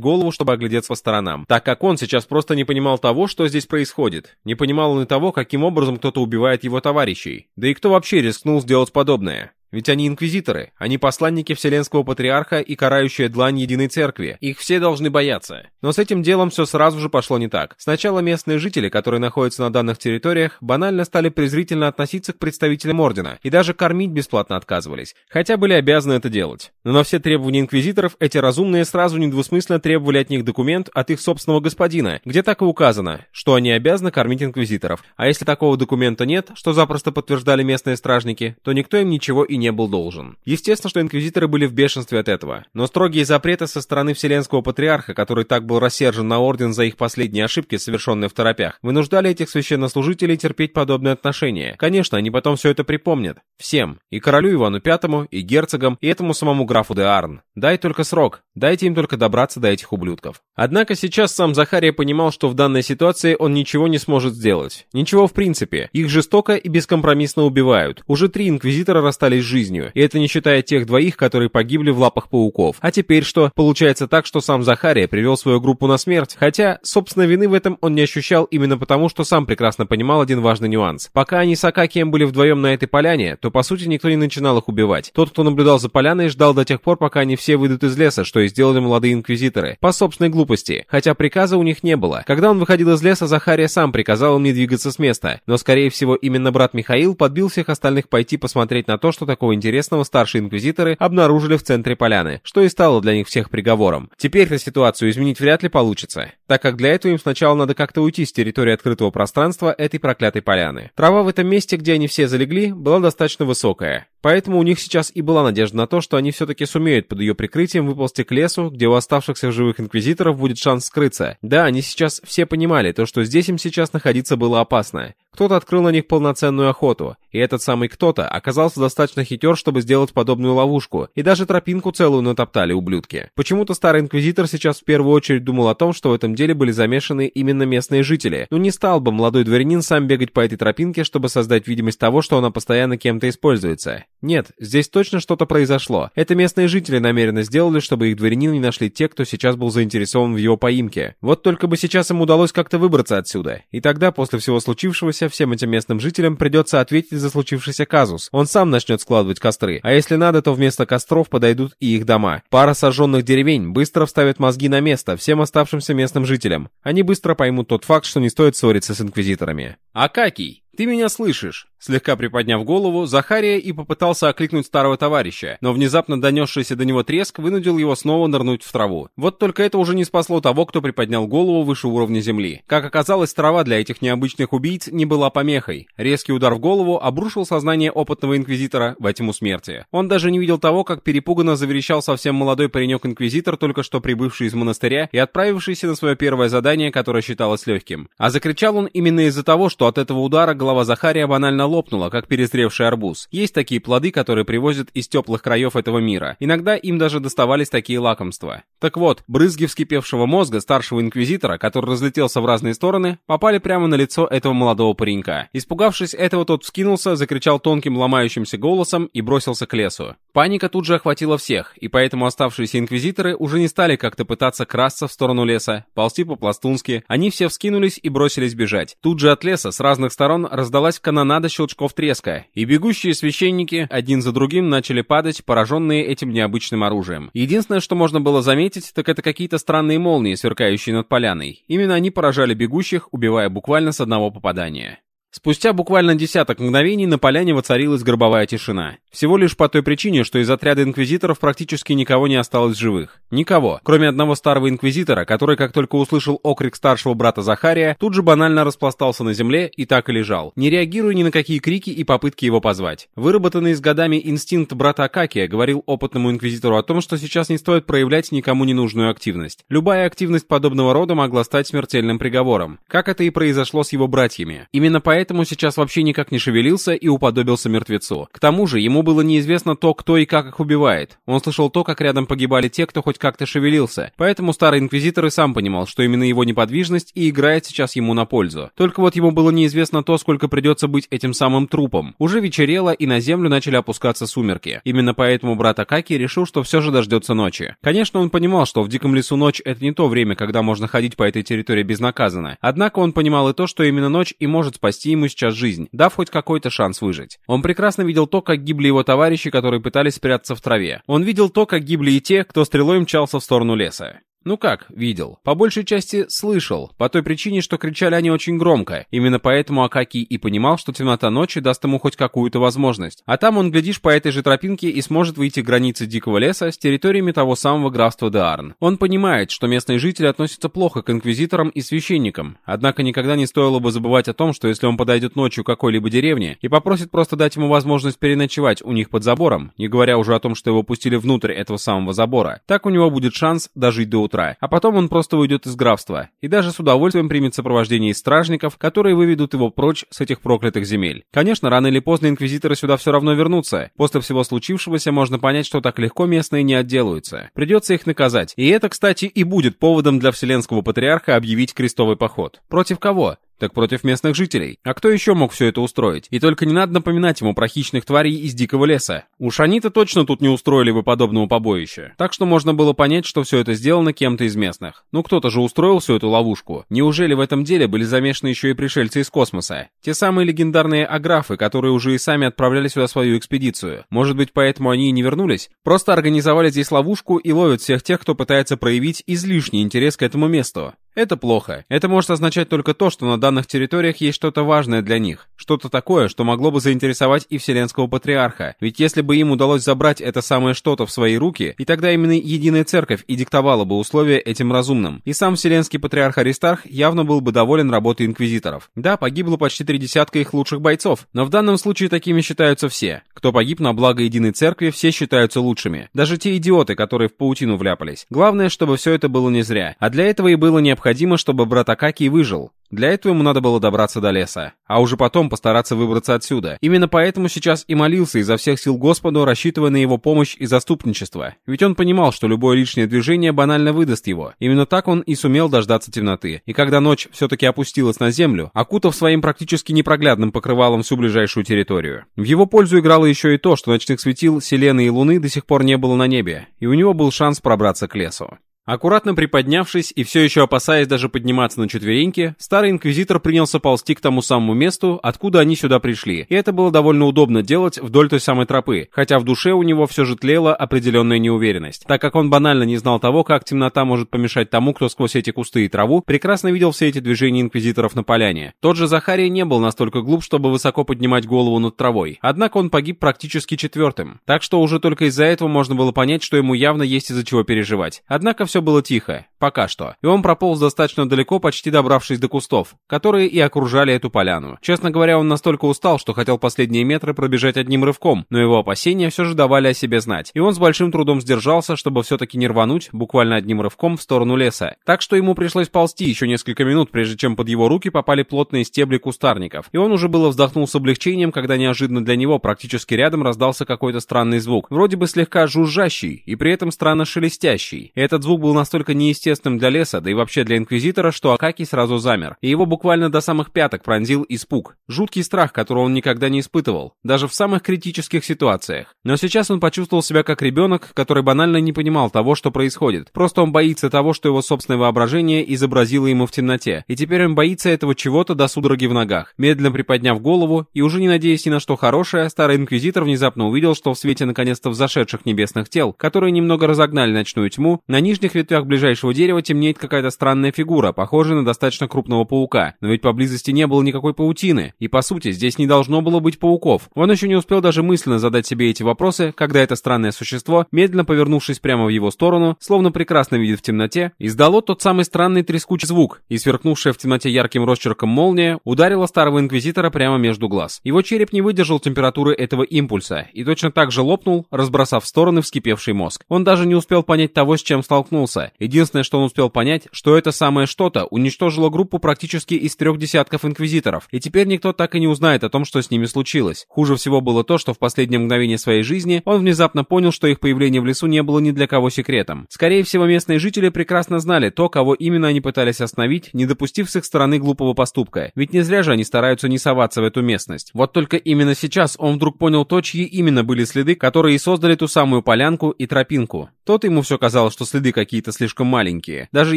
голову, чтобы оглядеться по сторонам, так как он сейчас просто не понимал того, что здесь происходит. Не понимал он и того, каким образом кто-то убивает его товарищей. Да и кто вообще рискнул сделать подобное? Ведь они инквизиторы, они посланники Вселенского Патриарха и карающая длань Единой Церкви. Их все должны бояться. Но с этим делом все сразу же пошло не так. Сначала местные жители, которые находятся на данных территориях, банально стали презрительно относиться к представителям Ордена и даже кормить бесплатно отказывались, хотя были обязаны это делать. Но на все требования инквизиторов эти разумные сразу недвусмысленно требовали от них документ от их собственного господина, где так и указано, что они обязаны кормить инквизиторов. А если такого документа нет, что запросто подтверждали местные стражники, то никто им ничего и не был должен. Естественно, что инквизиторы были в бешенстве от этого, но строгие запреты со стороны Вселенского Патриарха, который так был рассержен на Орден за их последние ошибки, совершенные в торопях, вынуждали этих священнослужителей терпеть подобные отношения. Конечно, они потом все это припомнят. Всем. И королю Ивану Пятому, и герцогам, и этому самому графу де Арн. Дай только срок. Дайте им только добраться до этих ублюдков. Однако сейчас сам Захария понимал, что в данной ситуации он ничего не сможет сделать. Ничего в принципе. Их жестоко и бескомпромиссно убивают. Уже три инквизитора расстались с жизнью, и это не считая тех двоих, которые погибли в лапах пауков. А теперь что? Получается так, что сам Захария привел свою группу на смерть, хотя, собственно, вины в этом он не ощущал именно потому, что сам прекрасно понимал один важный нюанс. Пока они с Акакием были вдвоем на этой поляне, то по сути никто не начинал их убивать. Тот, кто наблюдал за поляной, ждал до тех пор, пока они все выйдут из леса, что и сделали молодые инквизиторы, по собственной глупости, хотя приказа у них не было. Когда он выходил из леса, Захария сам приказал им не двигаться с места, но скорее всего именно брат Михаил подбил всех остальных пойти посмотреть на то, что такое такого интересного старшие инквизиторы обнаружили в центре поляны, что и стало для них всех приговором. Теперь-то ситуацию изменить вряд ли получится, так как для этого им сначала надо как-то уйти с территории открытого пространства этой проклятой поляны. Трава в этом месте, где они все залегли, была достаточно высокая. Поэтому у них сейчас и была надежда на то, что они все-таки сумеют под ее прикрытием выползти к лесу, где у оставшихся живых инквизиторов будет шанс скрыться. Да, они сейчас все понимали, то, что здесь им сейчас находиться было опасно. Кто-то открыл на них полноценную охоту, и этот самый кто-то оказался достаточно хитер, чтобы сделать подобную ловушку, и даже тропинку целую натоптали ублюдки. Почему-то старый инквизитор сейчас в первую очередь думал о том, что в этом деле были замешаны именно местные жители, но не стал бы молодой дворянин сам бегать по этой тропинке, чтобы создать видимость того, что она постоянно кем-то используется. Нет, здесь точно что-то произошло. Это местные жители намеренно сделали, чтобы их дворянин не нашли те, кто сейчас был заинтересован в его поимке. Вот только бы сейчас им удалось как-то выбраться отсюда. И тогда, после всего случившегося, всем этим местным жителям придется ответить за случившийся казус. Он сам начнет складывать костры. А если надо, то вместо костров подойдут и их дома. Пара сожженных деревень быстро вставит мозги на место всем оставшимся местным жителям. Они быстро поймут тот факт, что не стоит ссориться с инквизиторами. Акакий, ты меня слышишь? Слегка приподняв голову, Захария и попытался окликнуть старого товарища, но внезапно донесшийся до него треск вынудил его снова нырнуть в траву. Вот только это уже не спасло того, кто приподнял голову выше уровня земли. Как оказалось, трава для этих необычных убийц не была помехой. Резкий удар в голову обрушил сознание опытного инквизитора во тьму смерти. Он даже не видел того, как перепуганно заверещал совсем молодой паренек-инквизитор, только что прибывший из монастыря и отправившийся на свое первое задание, которое считалось легким. А закричал он именно из-за того, что от этого удара голова Захария банально лопнула, как перезревший арбуз. Есть такие плоды, которые привозят из теплых краев этого мира. Иногда им даже доставались такие лакомства. Так вот, брызги вскипевшего мозга старшего инквизитора, который разлетелся в разные стороны, попали прямо на лицо этого молодого паренька. Испугавшись этого, тот вскинулся, закричал тонким ломающимся голосом и бросился к лесу. Паника тут же охватила всех, и поэтому оставшиеся инквизиторы уже не стали как-то пытаться красться в сторону леса, ползти по-пластунски. Они все вскинулись и бросились бежать. Тут же от леса с разных сторон раздалась канонада щелчков треска, и бегущие священники один за другим начали падать, пораженные этим необычным оружием. Единственное, что можно было заметить, так это какие-то странные молнии, сверкающие над поляной. Именно они поражали бегущих, убивая буквально с одного попадания. Спустя буквально десяток мгновений на поляне воцарилась гробовая тишина. Всего лишь по той причине, что из отряда инквизиторов практически никого не осталось живых. Никого, кроме одного старого инквизитора, который, как только услышал окрик старшего брата Захария, тут же банально распластался на земле и так и лежал, не реагируя ни на какие крики и попытки его позвать. Выработанный с годами инстинкт брата Акакия говорил опытному инквизитору о том, что сейчас не стоит проявлять никому ненужную активность. Любая активность подобного рода могла стать смертельным приговором, как это и произошло с его братьями. Именно поэтому поэтому сейчас вообще никак не шевелился и уподобился мертвецу. К тому же, ему было неизвестно то, кто и как их убивает. Он слышал то, как рядом погибали те, кто хоть как-то шевелился. Поэтому старый инквизитор и сам понимал, что именно его неподвижность и играет сейчас ему на пользу. Только вот ему было неизвестно то, сколько придется быть этим самым трупом. Уже вечерело, и на землю начали опускаться сумерки. Именно поэтому брат Акаки решил, что все же дождется ночи. Конечно, он понимал, что в диком лесу ночь это не то время, когда можно ходить по этой территории безнаказанно. Однако он понимал и то, что именно ночь и может спасти ему сейчас жизнь, дав хоть какой-то шанс выжить. Он прекрасно видел то, как гибли его товарищи, которые пытались спрятаться в траве. Он видел то, как гибли и те, кто стрелой мчался в сторону леса. Ну как, видел. По большей части слышал, по той причине, что кричали они очень громко. Именно поэтому Акаки и понимал, что темнота ночи даст ему хоть какую-то возможность. А там он, глядишь, по этой же тропинке и сможет выйти к границе Дикого леса с территориями того самого графства Деарн. Он понимает, что местные жители относятся плохо к инквизиторам и священникам. Однако никогда не стоило бы забывать о том, что если он подойдет ночью к какой-либо деревне и попросит просто дать ему возможность переночевать у них под забором, не говоря уже о том, что его пустили внутрь этого самого забора, так у него будет шанс дожить до утра утра, а потом он просто уйдет из графства, и даже с удовольствием примет сопровождение стражников, которые выведут его прочь с этих проклятых земель. Конечно, рано или поздно инквизиторы сюда все равно вернутся. После всего случившегося можно понять, что так легко местные не отделаются. Придется их наказать. И это, кстати, и будет поводом для Вселенского Патриарха объявить крестовый поход. Против кого? Так против местных жителей. А кто еще мог все это устроить? И только не надо напоминать ему про хищных тварей из дикого леса. Уж они-то точно тут не устроили бы подобного побоища. Так что можно было понять, что все это сделано кем-то из местных. Ну кто-то же устроил всю эту ловушку. Неужели в этом деле были замешаны еще и пришельцы из космоса? Те самые легендарные аграфы, которые уже и сами отправляли сюда свою экспедицию. Может быть, поэтому они и не вернулись? Просто организовали здесь ловушку и ловят всех тех, кто пытается проявить излишний интерес к этому месту. Это плохо. Это может означать только то, что на данных территориях есть что-то важное для них. Что-то такое, что могло бы заинтересовать и Вселенского Патриарха. Ведь если бы им удалось забрать это самое что-то в свои руки, и тогда именно Единая Церковь и диктовала бы условия этим разумным. И сам Вселенский Патриарх Аристарх явно был бы доволен работой инквизиторов. Да, погибло почти три десятка их лучших бойцов, но в данном случае такими считаются все. Кто погиб на благо Единой Церкви, все считаются лучшими. Даже те идиоты, которые в паутину вляпались. Главное, чтобы все это было не зря. А для этого и было необходимо необходимо, чтобы брат Акакий выжил. Для этого ему надо было добраться до леса, а уже потом постараться выбраться отсюда. Именно поэтому сейчас и молился изо всех сил Господу, рассчитывая на его помощь и заступничество. Ведь он понимал, что любое лишнее движение банально выдаст его. Именно так он и сумел дождаться темноты. И когда ночь все-таки опустилась на землю, окутав своим практически непроглядным покрывалом всю ближайшую территорию. В его пользу играло еще и то, что ночных светил, Селены и Луны до сих пор не было на небе, и у него был шанс пробраться к лесу. Аккуратно приподнявшись и все еще опасаясь даже подниматься на четвереньки, старый инквизитор принялся ползти к тому самому месту, откуда они сюда пришли, и это было довольно удобно делать вдоль той самой тропы, хотя в душе у него все же тлела определенная неуверенность, так как он банально не знал того, как темнота может помешать тому, кто сквозь эти кусты и траву прекрасно видел все эти движения инквизиторов на поляне. Тот же Захарий не был настолько глуп, чтобы высоко поднимать голову над травой, однако он погиб практически четвертым, так что уже только из-за этого можно было понять, что ему явно есть из-за чего переживать. Однако все было тихо. Пока что. И он прополз достаточно далеко, почти добравшись до кустов, которые и окружали эту поляну. Честно говоря, он настолько устал, что хотел последние метры пробежать одним рывком, но его опасения все же давали о себе знать. И он с большим трудом сдержался, чтобы все-таки не рвануть, буквально одним рывком, в сторону леса. Так что ему пришлось ползти еще несколько минут, прежде чем под его руки попали плотные стебли кустарников. И он уже было вздохнул с облегчением, когда неожиданно для него практически рядом раздался какой-то странный звук. Вроде бы слегка жужжащий, и при этом странно шелестящий. Этот звук был настолько неестественным, естественным для леса, да и вообще для Инквизитора, что Акакий сразу замер, и его буквально до самых пяток пронзил испуг. Жуткий страх, которого он никогда не испытывал, даже в самых критических ситуациях. Но сейчас он почувствовал себя как ребенок, который банально не понимал того, что происходит. Просто он боится того, что его собственное воображение изобразило ему в темноте, и теперь он боится этого чего-то до судороги в ногах. Медленно приподняв голову и уже не надеясь ни на что хорошее, старый Инквизитор внезапно увидел, что в свете наконец-то взошедших небесных тел, которые немного разогнали ночную тьму, на нижних ветвях ближайшего дерева темнеет какая-то странная фигура, похожая на достаточно крупного паука. Но ведь поблизости не было никакой паутины, и по сути здесь не должно было быть пауков. Он еще не успел даже мысленно задать себе эти вопросы, когда это странное существо, медленно повернувшись прямо в его сторону, словно прекрасно видит в темноте, издало тот самый странный трескучий звук, и сверкнувшая в темноте ярким росчерком молния ударила старого инквизитора прямо между глаз. Его череп не выдержал температуры этого импульса, и точно так же лопнул, разбросав в стороны вскипевший мозг. Он даже не успел понять того, с чем столкнулся. Единственное, что он успел понять, что это самое что-то уничтожило группу практически из трех десятков инквизиторов, и теперь никто так и не узнает о том, что с ними случилось. Хуже всего было то, что в последнее мгновение своей жизни он внезапно понял, что их появление в лесу не было ни для кого секретом. Скорее всего, местные жители прекрасно знали то, кого именно они пытались остановить, не допустив с их стороны глупого поступка. Ведь не зря же они стараются не соваться в эту местность. Вот только именно сейчас он вдруг понял то, чьи именно были следы, которые и создали ту самую полянку и тропинку. Тот ему все казалось, что следы какие-то слишком маленькие. Даже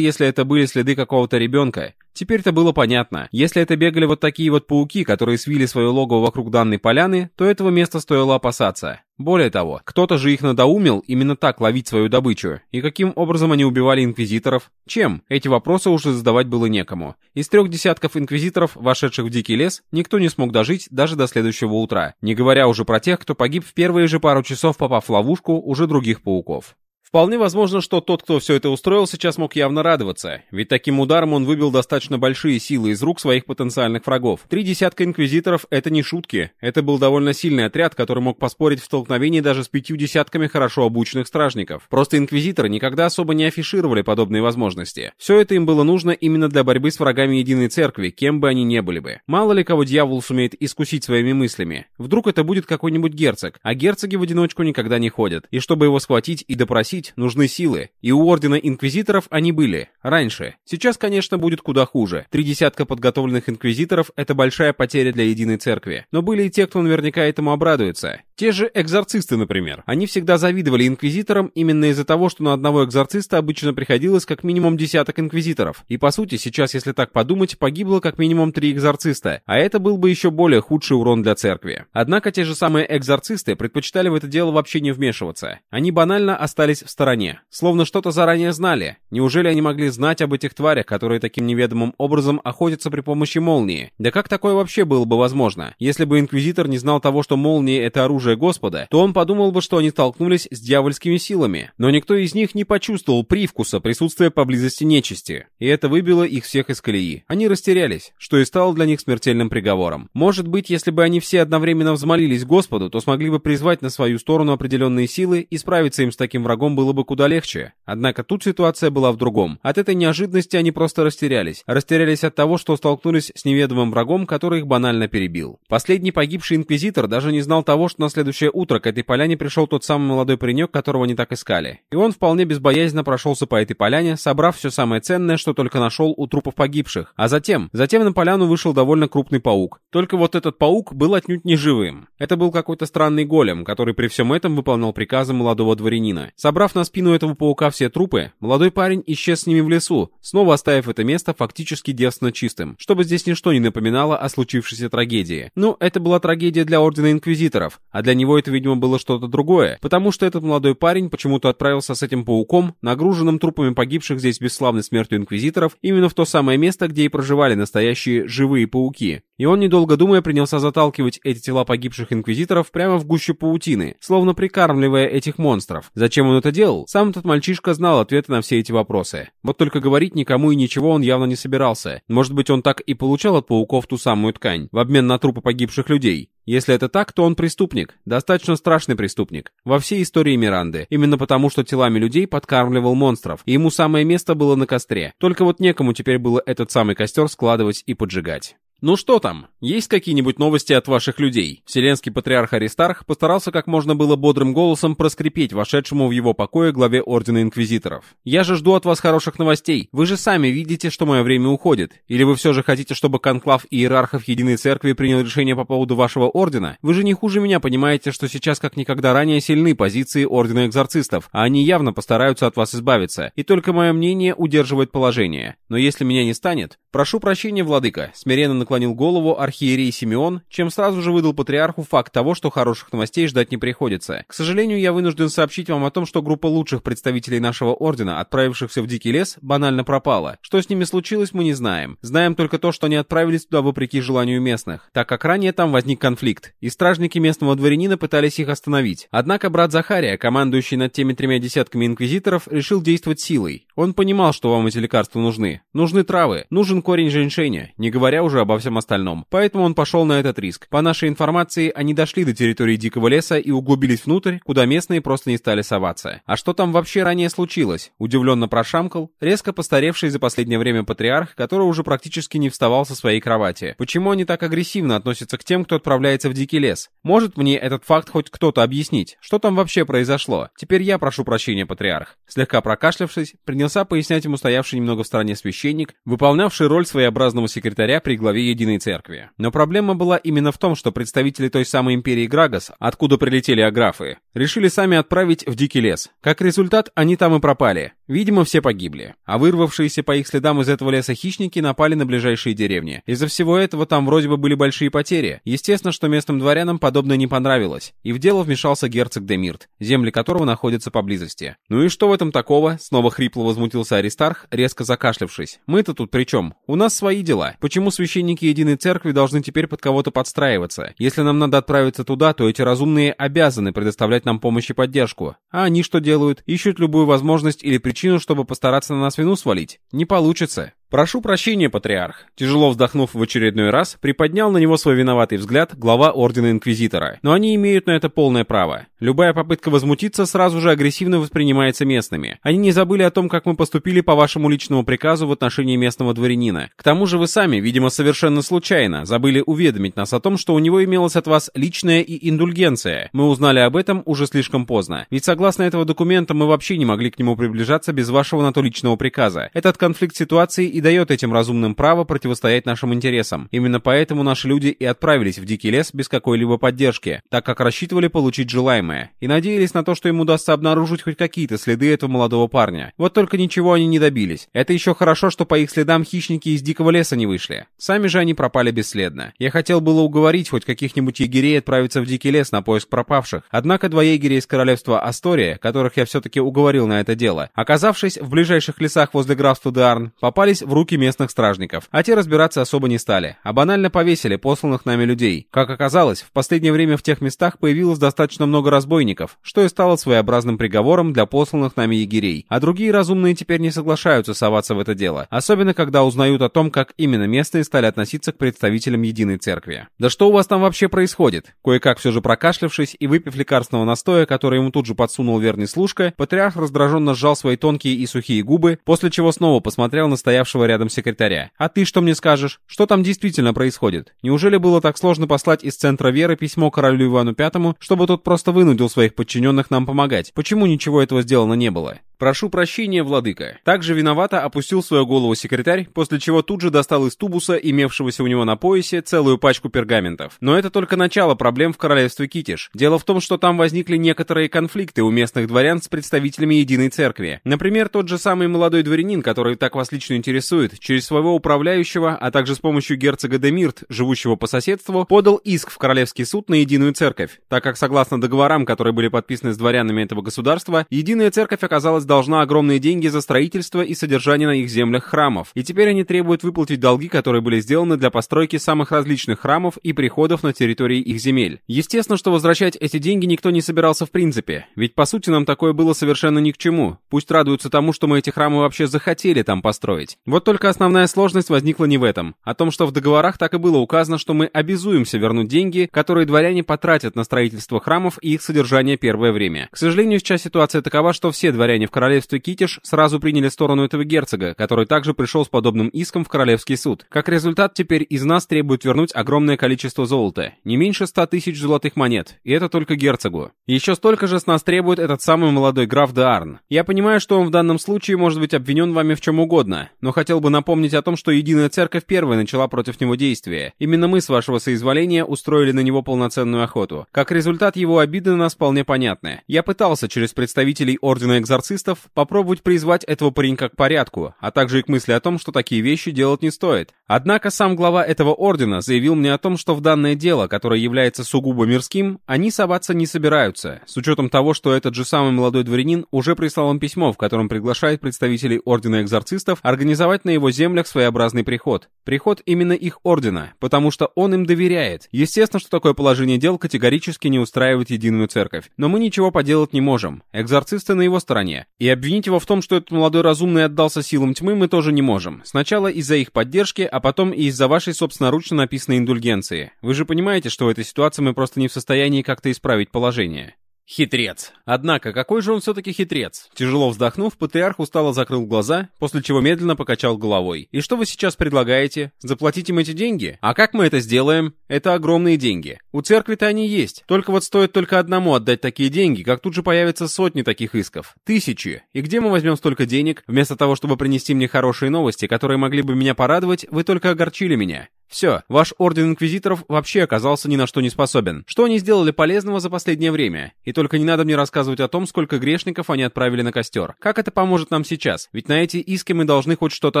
если это были следы какого-то ребенка. Теперь-то было понятно. Если это бегали вот такие вот пауки, которые свили свое логово вокруг данной поляны, то этого места стоило опасаться. Более того, кто-то же их надоумил именно так ловить свою добычу. И каким образом они убивали инквизиторов? Чем? Эти вопросы уже задавать было некому. Из трех десятков инквизиторов, вошедших в дикий лес, никто не смог дожить даже до следующего утра. Не говоря уже про тех, кто погиб в первые же пару часов, попав в ловушку уже других пауков. Вполне возможно, что тот, кто все это устроил, сейчас мог явно радоваться, ведь таким ударом он выбил достаточно большие силы из рук своих потенциальных врагов. Три десятка инквизиторов — это не шутки, это был довольно сильный отряд, который мог поспорить в столкновении даже с пятью десятками хорошо обученных стражников. Просто инквизиторы никогда особо не афишировали подобные возможности. Все это им было нужно именно для борьбы с врагами Единой Церкви, кем бы они ни были бы. Мало ли кого дьявол сумеет искусить своими мыслями. Вдруг это будет какой-нибудь герцог, а герцоги в одиночку никогда не ходят. И чтобы его схватить и допросить, победить нужны силы, и у Ордена Инквизиторов они были, раньше. Сейчас, конечно, будет куда хуже. Три десятка подготовленных Инквизиторов — это большая потеря для Единой Церкви. Но были и те, кто наверняка этому обрадуется. Те же экзорцисты, например. Они всегда завидовали Инквизиторам именно из-за того, что на одного экзорциста обычно приходилось как минимум десяток Инквизиторов. И по сути, сейчас, если так подумать, погибло как минимум три экзорциста, а это был бы еще более худший урон для церкви. Однако те же самые экзорцисты предпочитали в это дело вообще не вмешиваться. Они банально остались в стороне, словно что-то заранее знали. Неужели они могли знать об этих тварях, которые таким неведомым образом охотятся при помощи молнии? Да как такое вообще было бы возможно? Если бы Инквизитор не знал того, что молния — это оружие Господа, то он подумал бы, что они столкнулись с дьявольскими силами. Но никто из них не почувствовал привкуса присутствия поблизости нечисти. И это выбило их всех из колеи. Они растерялись, что и стало для них смертельным приговором. Может быть, если бы они все одновременно взмолились Господу, то смогли бы призвать на свою сторону определенные силы и справиться им с таким врагом было бы куда легче. Однако тут ситуация была в другом. От этой неожиданности они просто растерялись. Растерялись от того, что столкнулись с неведомым врагом, который их банально перебил. Последний погибший инквизитор даже не знал того, что на следующее утро к этой поляне пришел тот самый молодой паренек, которого они так искали. И он вполне безбоязненно прошелся по этой поляне, собрав все самое ценное, что только нашел у трупов погибших. А затем, затем на поляну вышел довольно крупный паук. Только вот этот паук был отнюдь не живым. Это был какой-то странный голем, который при всем этом выполнял приказы молодого дворянина. Собрав Набрав на спину этого паука все трупы, молодой парень исчез с ними в лесу, снова оставив это место фактически девственно чистым, чтобы здесь ничто не напоминало о случившейся трагедии. Ну, это была трагедия для Ордена Инквизиторов, а для него это, видимо, было что-то другое, потому что этот молодой парень почему-то отправился с этим пауком, нагруженным трупами погибших здесь бесславной смертью Инквизиторов, именно в то самое место, где и проживали настоящие живые пауки. И он, недолго думая, принялся заталкивать эти тела погибших Инквизиторов прямо в гущу паутины, словно прикармливая этих монстров. Зачем он это делал, сам этот мальчишка знал ответы на все эти вопросы. Вот только говорить никому и ничего он явно не собирался. Может быть, он так и получал от пауков ту самую ткань, в обмен на трупы погибших людей. Если это так, то он преступник, достаточно страшный преступник, во всей истории Миранды, именно потому, что телами людей подкармливал монстров, и ему самое место было на костре. Только вот некому теперь было этот самый костер складывать и поджигать. «Ну что там? Есть какие-нибудь новости от ваших людей?» Вселенский патриарх Аристарх постарался как можно было бодрым голосом проскрипеть вошедшему в его покое главе Ордена Инквизиторов. «Я же жду от вас хороших новостей. Вы же сами видите, что мое время уходит. Или вы все же хотите, чтобы конклав иерархов Единой Церкви принял решение по поводу вашего Ордена? Вы же не хуже меня понимаете, что сейчас как никогда ранее сильны позиции Ордена Экзорцистов, а они явно постараются от вас избавиться, и только мое мнение удерживает положение. Но если меня не станет, прошу прощения, владыка, смиренно наклонил голову архиерей Симеон, чем сразу же выдал патриарху факт того, что хороших новостей ждать не приходится. К сожалению, я вынужден сообщить вам о том, что группа лучших представителей нашего ордена, отправившихся в Дикий лес, банально пропала. Что с ними случилось, мы не знаем. Знаем только то, что они отправились туда вопреки желанию местных, так как ранее там возник конфликт, и стражники местного дворянина пытались их остановить. Однако брат Захария, командующий над теми тремя десятками инквизиторов, решил действовать силой. Он понимал, что вам эти лекарства нужны. Нужны травы, нужен корень женьшеня, не говоря уже обо всем остальном. Поэтому он пошел на этот риск. По нашей информации, они дошли до территории Дикого леса и углубились внутрь, куда местные просто не стали соваться. А что там вообще ранее случилось? Удивленно прошамкал, резко постаревший за последнее время патриарх, который уже практически не вставал со своей кровати. Почему они так агрессивно относятся к тем, кто отправляется в Дикий лес? Может мне этот факт хоть кто-то объяснить? Что там вообще произошло? Теперь я прошу прощения, патриарх. Слегка прокашлявшись, принялся пояснять ему стоявший немного в стороне священник, выполнявший роль своеобразного секретаря при главе Единой Церкви. Но проблема была именно в том, что представители той самой империи Грагос, откуда прилетели аграфы, решили сами отправить в Дикий лес. Как результат, они там и пропали. Видимо, все погибли. А вырвавшиеся по их следам из этого леса хищники напали на ближайшие деревни. Из-за всего этого там вроде бы были большие потери. Естественно, что местным дворянам подобное не понравилось. И в дело вмешался герцог Демирт, земли которого находятся поблизости. Ну и что в этом такого? Снова хрипло возмутился Аристарх, резко закашлявшись. Мы-то тут при чем? У нас свои дела. Почему священники Единой Церкви должны теперь под кого-то подстраиваться? Если нам надо отправиться туда, то эти разумные обязаны предоставлять нам помощь и поддержку. А они что делают? Ищут любую возможность или причину, чтобы постараться на нас вину свалить. Не получится. «Прошу прощения, патриарх», тяжело вздохнув в очередной раз, приподнял на него свой виноватый взгляд глава Ордена Инквизитора. Но они имеют на это полное право. Любая попытка возмутиться сразу же агрессивно воспринимается местными. Они не забыли о том, как мы поступили по вашему личному приказу в отношении местного дворянина. К тому же вы сами, видимо, совершенно случайно, забыли уведомить нас о том, что у него имелась от вас личная и индульгенция. Мы узнали об этом уже слишком поздно. Ведь согласно этого документа мы вообще не могли к нему приближаться без вашего на то личного приказа. Этот конфликт ситуации и дает этим разумным право противостоять нашим интересам. Именно поэтому наши люди и отправились в Дикий лес без какой-либо поддержки, так как рассчитывали получить желаемое, и надеялись на то, что им удастся обнаружить хоть какие-то следы этого молодого парня. Вот только ничего они не добились. Это еще хорошо, что по их следам хищники из Дикого леса не вышли. Сами же они пропали бесследно. Я хотел было уговорить хоть каких-нибудь егерей отправиться в Дикий лес на поиск пропавших, однако два егеря из королевства Астория, которых я все-таки уговорил на это дело, оказавшись в ближайших лесах возле графства Деарн, попались в руки местных стражников, а те разбираться особо не стали, а банально повесили посланных нами людей. Как оказалось, в последнее время в тех местах появилось достаточно много разбойников, что и стало своеобразным приговором для посланных нами егерей, а другие разумные теперь не соглашаются соваться в это дело, особенно когда узнают о том, как именно местные стали относиться к представителям Единой Церкви. Да что у вас там вообще происходит? Кое-как все же прокашлявшись и выпив лекарственного настоя, который ему тут же подсунул верный служка, патриарх раздраженно сжал свои тонкие и сухие губы, после чего снова посмотрел на стоявшего стоявшего рядом секретаря. «А ты что мне скажешь? Что там действительно происходит? Неужели было так сложно послать из Центра Веры письмо королю Ивану Пятому, чтобы тот просто вынудил своих подчиненных нам помогать? Почему ничего этого сделано не было?» «Прошу прощения, владыка». Также виновато опустил свою голову секретарь, после чего тут же достал из тубуса, имевшегося у него на поясе, целую пачку пергаментов. Но это только начало проблем в королевстве Китиш. Дело в том, что там возникли некоторые конфликты у местных дворян с представителями Единой Церкви. Например, тот же самый молодой дворянин, который так вас лично интересует, через своего управляющего, а также с помощью герцога Демирт, живущего по соседству, подал иск в Королевский суд на Единую Церковь, так как согласно договорам, которые были подписаны с дворянами этого государства, Единая Церковь оказалась должна огромные деньги за строительство и содержание на их землях храмов, и теперь они требуют выплатить долги, которые были сделаны для постройки самых различных храмов и приходов на территории их земель. Естественно, что возвращать эти деньги никто не собирался в принципе, ведь по сути нам такое было совершенно ни к чему. Пусть радуются тому, что мы эти храмы вообще захотели там построить. Вот только основная сложность возникла не в этом, а том, что в договорах так и было указано, что мы обязуемся вернуть деньги, которые дворяне потратят на строительство храмов и их содержание первое время. К сожалению, сейчас ситуация такова, что все дворяне в королевстве Китиш сразу приняли сторону этого герцога, который также пришел с подобным иском в королевский суд. Как результат, теперь из нас требуют вернуть огромное количество золота, не меньше 100 тысяч золотых монет, и это только герцогу. Еще столько же с нас требует этот самый молодой граф Д'Арн. Я понимаю, что он в данном случае может быть обвинен вами в чем угодно, но хотел бы напомнить о том, что Единая Церковь первая начала против него действия. Именно мы, с вашего соизволения, устроили на него полноценную охоту. Как результат, его обиды на нас вполне понятны. Я пытался через представителей Ордена Экзорцистов попробовать призвать этого паренька к порядку, а также и к мысли о том, что такие вещи делать не стоит. Однако сам глава этого ордена заявил мне о том, что в данное дело, которое является сугубо мирским, они соваться не собираются, с учетом того, что этот же самый молодой дворянин уже прислал им письмо, в котором приглашает представителей Ордена Экзорцистов организовать на его землях своеобразный приход. Приход именно их ордена, потому что он им доверяет. Естественно, что такое положение дел категорически не устраивает Единую Церковь. Но мы ничего поделать не можем. Экзорцисты на его стороне. И обвинить его в том, что этот молодой разумный отдался силам тьмы, мы тоже не можем. Сначала из-за их поддержки, а потом и из-за вашей собственноручно написанной индульгенции. Вы же понимаете, что в этой ситуации мы просто не в состоянии как-то исправить положение. Хитрец. Однако, какой же он все-таки хитрец? Тяжело вздохнув, патриарх устало закрыл глаза, после чего медленно покачал головой. И что вы сейчас предлагаете? Заплатить им эти деньги? А как мы это сделаем? Это огромные деньги. У церкви-то они есть. Только вот стоит только одному отдать такие деньги, как тут же появятся сотни таких исков. Тысячи. И где мы возьмем столько денег? Вместо того, чтобы принести мне хорошие новости, которые могли бы меня порадовать, вы только огорчили меня. Все, ваш Орден Инквизиторов вообще оказался ни на что не способен. Что они сделали полезного за последнее время? И только не надо мне рассказывать о том, сколько грешников они отправили на костер. Как это поможет нам сейчас? Ведь на эти иски мы должны хоть что-то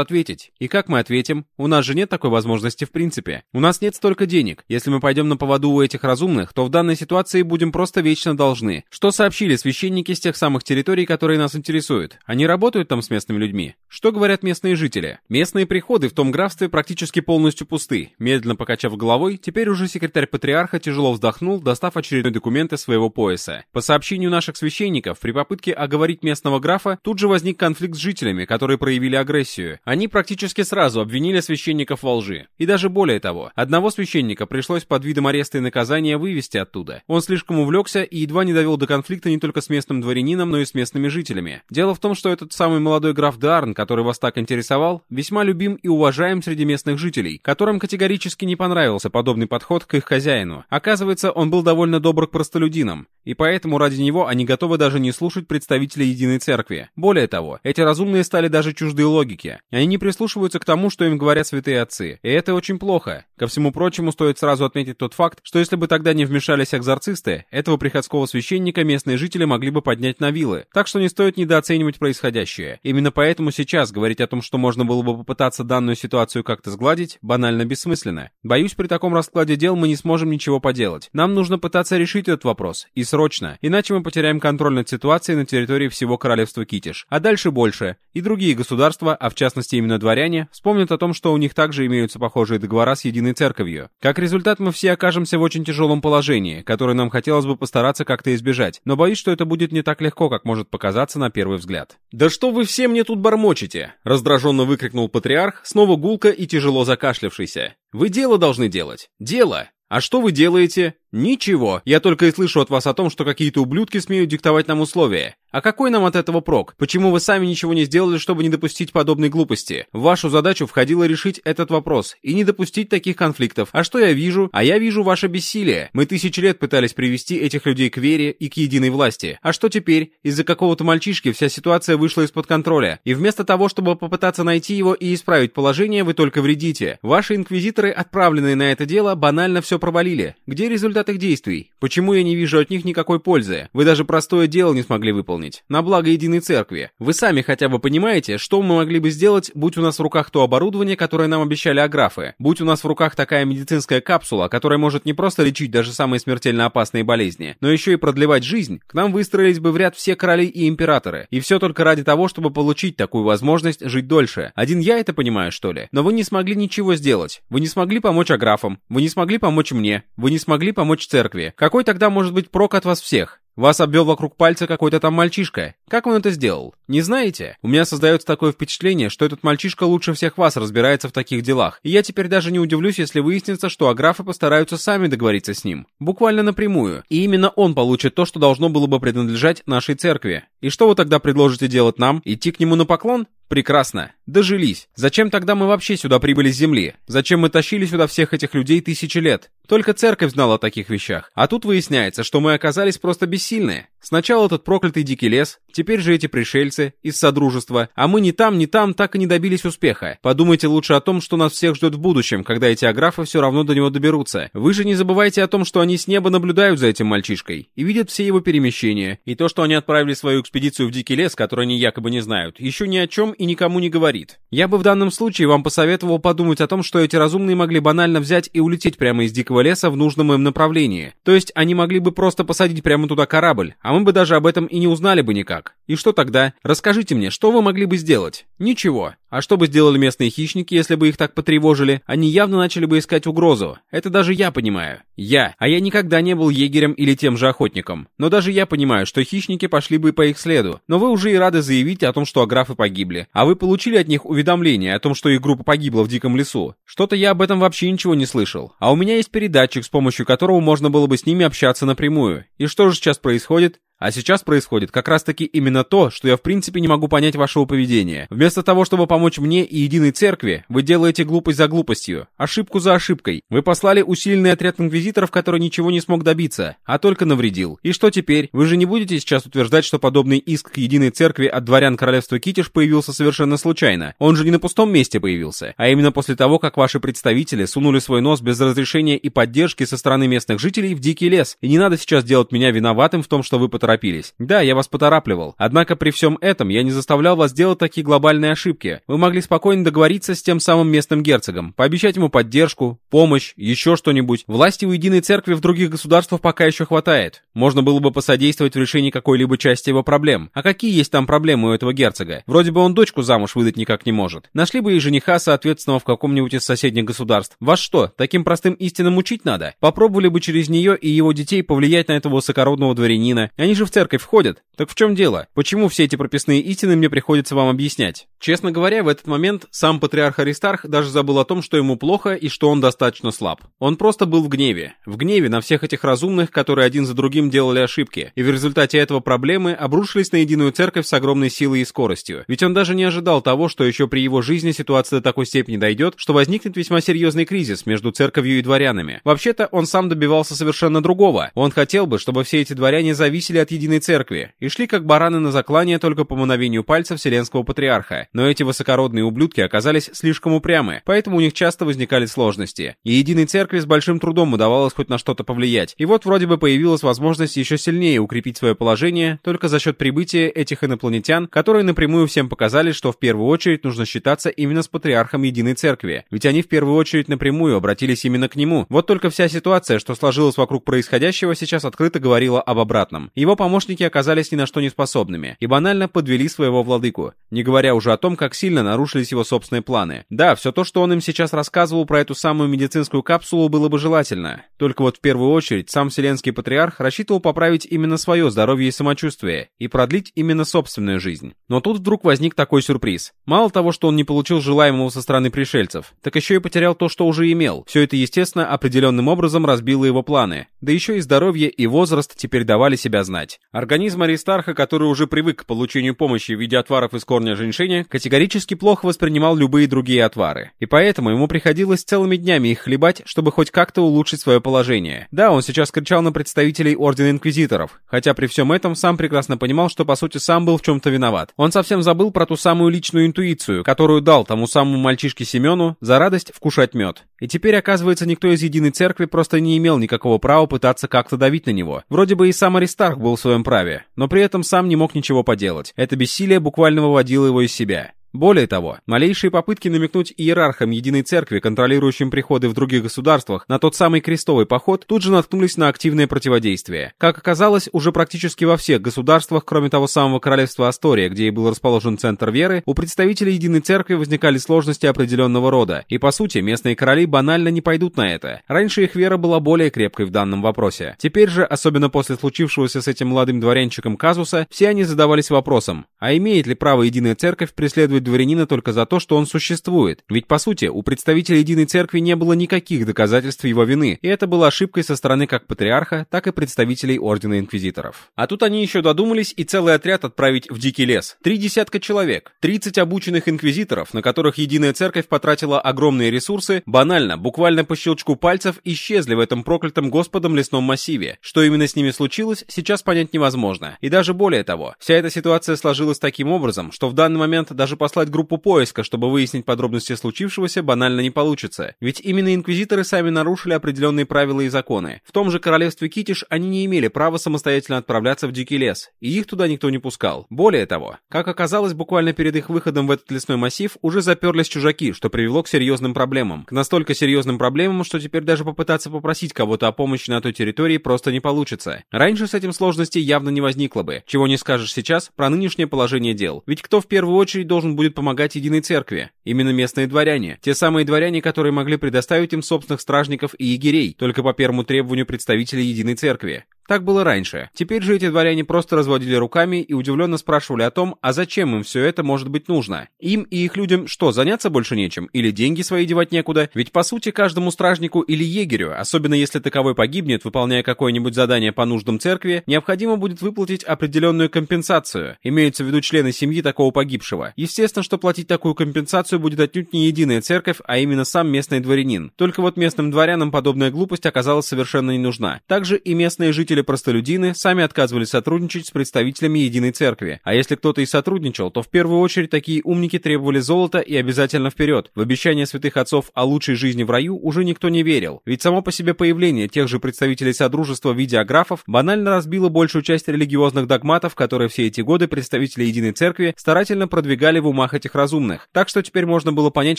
ответить. И как мы ответим? У нас же нет такой возможности в принципе. У нас нет столько денег. Если мы пойдем на поводу у этих разумных, то в данной ситуации будем просто вечно должны. Что сообщили священники с тех самых территорий, которые нас интересуют? Они работают там с местными людьми? Что говорят местные жители? Местные приходы в том графстве практически полностью пусты пусты. Медленно покачав головой, теперь уже секретарь патриарха тяжело вздохнул, достав очередной документ из своего пояса. По сообщению наших священников, при попытке оговорить местного графа, тут же возник конфликт с жителями, которые проявили агрессию. Они практически сразу обвинили священников во лжи. И даже более того, одного священника пришлось под видом ареста и наказания вывести оттуда. Он слишком увлекся и едва не довел до конфликта не только с местным дворянином, но и с местными жителями. Дело в том, что этот самый молодой граф Дарн, который вас так интересовал, весьма любим и уважаем среди местных жителей, которым категорически не понравился подобный подход к их хозяину. Оказывается, он был довольно добр к простолюдинам, и поэтому ради него они готовы даже не слушать представителей Единой Церкви. Более того, эти разумные стали даже чужды логике. Они не прислушиваются к тому, что им говорят святые отцы. И это очень плохо. Ко всему прочему, стоит сразу отметить тот факт, что если бы тогда не вмешались экзорцисты, этого приходского священника местные жители могли бы поднять на вилы. Так что не стоит недооценивать происходящее. Именно поэтому сейчас говорить о том, что можно было бы попытаться данную ситуацию как-то сгладить, банально бессмысленно бессмысленно. Боюсь, при таком раскладе дел мы не сможем ничего поделать. Нам нужно пытаться решить этот вопрос. И срочно. Иначе мы потеряем контроль над ситуацией на территории всего королевства Китиш. А дальше больше. И другие государства, а в частности именно дворяне, вспомнят о том, что у них также имеются похожие договора с единой церковью. Как результат, мы все окажемся в очень тяжелом положении, которое нам хотелось бы постараться как-то избежать. Но боюсь, что это будет не так легко, как может показаться на первый взгляд. «Да что вы все мне тут бормочете?» Раздраженно выкрикнул патриарх, снова гулко и тяжело закашлявшийся. Вы дело должны делать. Дело. А что вы делаете? Ничего. Я только и слышу от вас о том, что какие-то ублюдки смеют диктовать нам условия. А какой нам от этого прок? Почему вы сами ничего не сделали, чтобы не допустить подобной глупости? В вашу задачу входило решить этот вопрос и не допустить таких конфликтов. А что я вижу? А я вижу ваше бессилие. Мы тысячи лет пытались привести этих людей к вере и к единой власти. А что теперь? Из-за какого-то мальчишки вся ситуация вышла из-под контроля. И вместо того, чтобы попытаться найти его и исправить положение, вы только вредите. Ваши инквизиторы, отправленные на это дело, банально все провалили. Где результат их действий? Почему я не вижу от них никакой пользы? Вы даже простое дело не смогли выполнить выполнить, на благо единой церкви. Вы сами хотя бы понимаете, что мы могли бы сделать, будь у нас в руках то оборудование, которое нам обещали аграфы, будь у нас в руках такая медицинская капсула, которая может не просто лечить даже самые смертельно опасные болезни, но еще и продлевать жизнь, к нам выстроились бы в ряд все короли и императоры. И все только ради того, чтобы получить такую возможность жить дольше. Один я это понимаю, что ли? Но вы не смогли ничего сделать. Вы не смогли помочь аграфам. Вы не смогли помочь мне. Вы не смогли помочь церкви. Какой тогда может быть прок от вас всех? Вас обвел вокруг пальца какой-то там мальчишка. Как он это сделал? Не знаете? У меня создается такое впечатление, что этот мальчишка лучше всех вас разбирается в таких делах. И я теперь даже не удивлюсь, если выяснится, что аграфы постараются сами договориться с ним. Буквально напрямую. И именно он получит то, что должно было бы принадлежать нашей церкви. И что вы тогда предложите делать нам? Идти к нему на поклон? Прекрасно. Дожились. Зачем тогда мы вообще сюда прибыли с Земли? Зачем мы тащили сюда всех этих людей тысячи лет? Только церковь знала о таких вещах. А тут выясняется, что мы оказались просто бессильны. Сначала этот проклятый дикий лес, теперь же эти пришельцы из Содружества, а мы ни там, ни там так и не добились успеха. Подумайте лучше о том, что нас всех ждет в будущем, когда эти аграфы все равно до него доберутся. Вы же не забывайте о том, что они с неба наблюдают за этим мальчишкой и видят все его перемещения. И то, что они отправили свою экспедицию в дикий лес, который они якобы не знают, еще ни о чем и никому не говорит. Я бы в данном случае вам посоветовал подумать о том, что эти разумные могли банально взять и улететь прямо из дикого леса в нужном им направлении. То есть они могли бы просто посадить прямо туда корабль, а мы бы даже об этом и не узнали бы никак. И что тогда? Расскажите мне, что вы могли бы сделать? Ничего. А что бы сделали местные хищники, если бы их так потревожили? Они явно начали бы искать угрозу. Это даже я понимаю. Я. А я никогда не был егерем или тем же охотником. Но даже я понимаю, что хищники пошли бы по их следу. Но вы уже и рады заявить о том, что аграфы погибли. А вы получили от них уведомление о том, что их группа погибла в диком лесу. Что-то я об этом вообще ничего не слышал. А у меня есть передатчик, с помощью которого можно было бы с ними общаться напрямую. И что же сейчас происходит? А сейчас происходит как раз-таки именно то, что я в принципе не могу понять вашего поведения. Вместо того, чтобы помочь мне и единой церкви, вы делаете глупость за глупостью, ошибку за ошибкой. Вы послали усиленный отряд инквизиторов, который ничего не смог добиться, а только навредил. И что теперь? Вы же не будете сейчас утверждать, что подобный иск к единой церкви от дворян королевства Китиш появился совершенно случайно. Он же не на пустом месте появился, а именно после того, как ваши представители сунули свой нос без разрешения и поддержки со стороны местных жителей в дикий лес. И не надо сейчас делать меня виноватым в том, что вы поторопились. Да, я вас поторапливал. Однако при всем этом я не заставлял вас делать такие глобальные ошибки. Вы могли спокойно договориться с тем самым местным герцогом, пообещать ему поддержку, помощь, еще что-нибудь. Власти у единой церкви в других государствах пока еще хватает. Можно было бы посодействовать в решении какой-либо части его проблем. А какие есть там проблемы у этого герцога? Вроде бы он дочку замуж выдать никак не может. Нашли бы и жениха, соответственного в каком-нибудь из соседних государств. Вас что, таким простым истинам учить надо? Попробовали бы через нее и его детей повлиять на этого высокородного дворянина. Они же в церковь входят. Так в чем дело? Почему все эти прописные истины мне приходится вам объяснять? Честно говоря, в этот момент сам патриарх Аристарх даже забыл о том, что ему плохо и что он достаточно слаб. Он просто был в гневе. В гневе на всех этих разумных, которые один за другим делали ошибки. И в результате этого проблемы обрушились на единую церковь с огромной силой и скоростью. Ведь он даже не ожидал того, что еще при его жизни ситуация до такой степени дойдет, что возникнет весьма серьезный кризис между церковью и дворянами. Вообще-то он сам добивался совершенно другого. Он хотел бы, чтобы все эти дворяне зависели от единой церкви и шли как бараны на заклание только по мановению пальца Вселенского Патриарха. Но эти высокородные ублюдки оказались слишком упрямы, поэтому у них часто возникали сложности. И единой церкви с большим трудом удавалось хоть на что-то повлиять. И вот вроде бы появилась возможность еще сильнее укрепить свое положение только за счет прибытия этих инопланетян, которые напрямую всем показали, что в первую очередь нужно считаться именно с патриархом единой церкви. Ведь они в первую очередь напрямую обратились именно к нему. Вот только вся ситуация, что сложилась вокруг происходящего, сейчас открыто говорила об обратном. Его помощники оказались ни на что не способными и банально подвели своего владыку, не говоря уже о том, как сильно нарушились его собственные планы. Да, все то, что он им сейчас рассказывал про эту самую медицинскую капсулу, было бы желательно. Только вот в первую очередь сам Вселенский Патриарх рассчитывал поправить именно свое здоровье и самочувствие и продлить именно собственную жизнь. Но тут вдруг возник такой сюрприз. Мало того, что он не получил желаемого со стороны пришельцев, так еще и потерял то, что уже имел. Все это, естественно, определенным образом разбило его планы. Да еще и здоровье и возраст теперь давали себя знать. Организм Аристарха, который уже привык к получению помощи в виде отваров из корня женьшеня, категорически плохо воспринимал любые другие отвары. И поэтому ему приходилось целыми днями их хлебать, чтобы хоть как-то улучшить свое положение. Да, он сейчас кричал на представителей Ордена Инквизиторов, хотя при всем этом сам прекрасно понимал, что по сути сам был в чем-то виноват. Он совсем забыл про ту самую личную интуицию, которую дал тому самому мальчишке Семену за радость вкушать мед. И теперь, оказывается, никто из Единой Церкви просто не имел никакого права пытаться как-то давить на него. Вроде бы и сам Аристарх был в своем праве, но при этом сам не мог ничего поделать. Это бессилие буквально выводило его из себя. Более того, малейшие попытки намекнуть иерархам Единой Церкви, контролирующим приходы в других государствах, на тот самый крестовый поход, тут же наткнулись на активное противодействие. Как оказалось, уже практически во всех государствах, кроме того самого королевства Астория, где и был расположен центр веры, у представителей Единой Церкви возникали сложности определенного рода, и по сути местные короли банально не пойдут на это. Раньше их вера была более крепкой в данном вопросе. Теперь же, особенно после случившегося с этим молодым дворянчиком казуса, все они задавались вопросом, а имеет ли право Единая Церковь преследовать дворянина только за то, что он существует. Ведь, по сути, у представителей Единой Церкви не было никаких доказательств его вины, и это было ошибкой со стороны как патриарха, так и представителей Ордена Инквизиторов. А тут они еще додумались и целый отряд отправить в Дикий лес. Три десятка человек, 30 обученных инквизиторов, на которых Единая Церковь потратила огромные ресурсы, банально, буквально по щелчку пальцев, исчезли в этом проклятом Господом лесном массиве. Что именно с ними случилось, сейчас понять невозможно. И даже более того, вся эта ситуация сложилась таким образом, что в данный момент даже после послать группу поиска, чтобы выяснить подробности случившегося, банально не получится. Ведь именно инквизиторы сами нарушили определенные правила и законы. В том же королевстве Китиш они не имели права самостоятельно отправляться в дикий лес, и их туда никто не пускал. Более того, как оказалось, буквально перед их выходом в этот лесной массив уже заперлись чужаки, что привело к серьезным проблемам. К настолько серьезным проблемам, что теперь даже попытаться попросить кого-то о помощи на той территории просто не получится. Раньше с этим сложностей явно не возникло бы. Чего не скажешь сейчас про нынешнее положение дел. Ведь кто в первую очередь должен будет помогать Единой Церкви. Именно местные дворяне. Те самые дворяне, которые могли предоставить им собственных стражников и егерей, только по первому требованию представителей Единой Церкви. Так было раньше. Теперь же эти дворяне просто разводили руками и удивленно спрашивали о том, а зачем им все это может быть нужно. Им и их людям что, заняться больше нечем? Или деньги свои девать некуда? Ведь по сути каждому стражнику или егерю, особенно если таковой погибнет, выполняя какое-нибудь задание по нуждам церкви, необходимо будет выплатить определенную компенсацию. Имеются в виду члены семьи такого погибшего. Естественно, что платить такую компенсацию будет отнюдь не единая церковь, а именно сам местный дворянин. Только вот местным дворянам подобная глупость оказалась совершенно не нужна. Также и местные жители жители-простолюдины сами отказывались сотрудничать с представителями Единой Церкви. А если кто-то и сотрудничал, то в первую очередь такие умники требовали золота и обязательно вперед. В обещание святых отцов о лучшей жизни в раю уже никто не верил. Ведь само по себе появление тех же представителей Содружества в виде аграфов банально разбило большую часть религиозных догматов, которые все эти годы представители Единой Церкви старательно продвигали в умах этих разумных. Так что теперь можно было понять,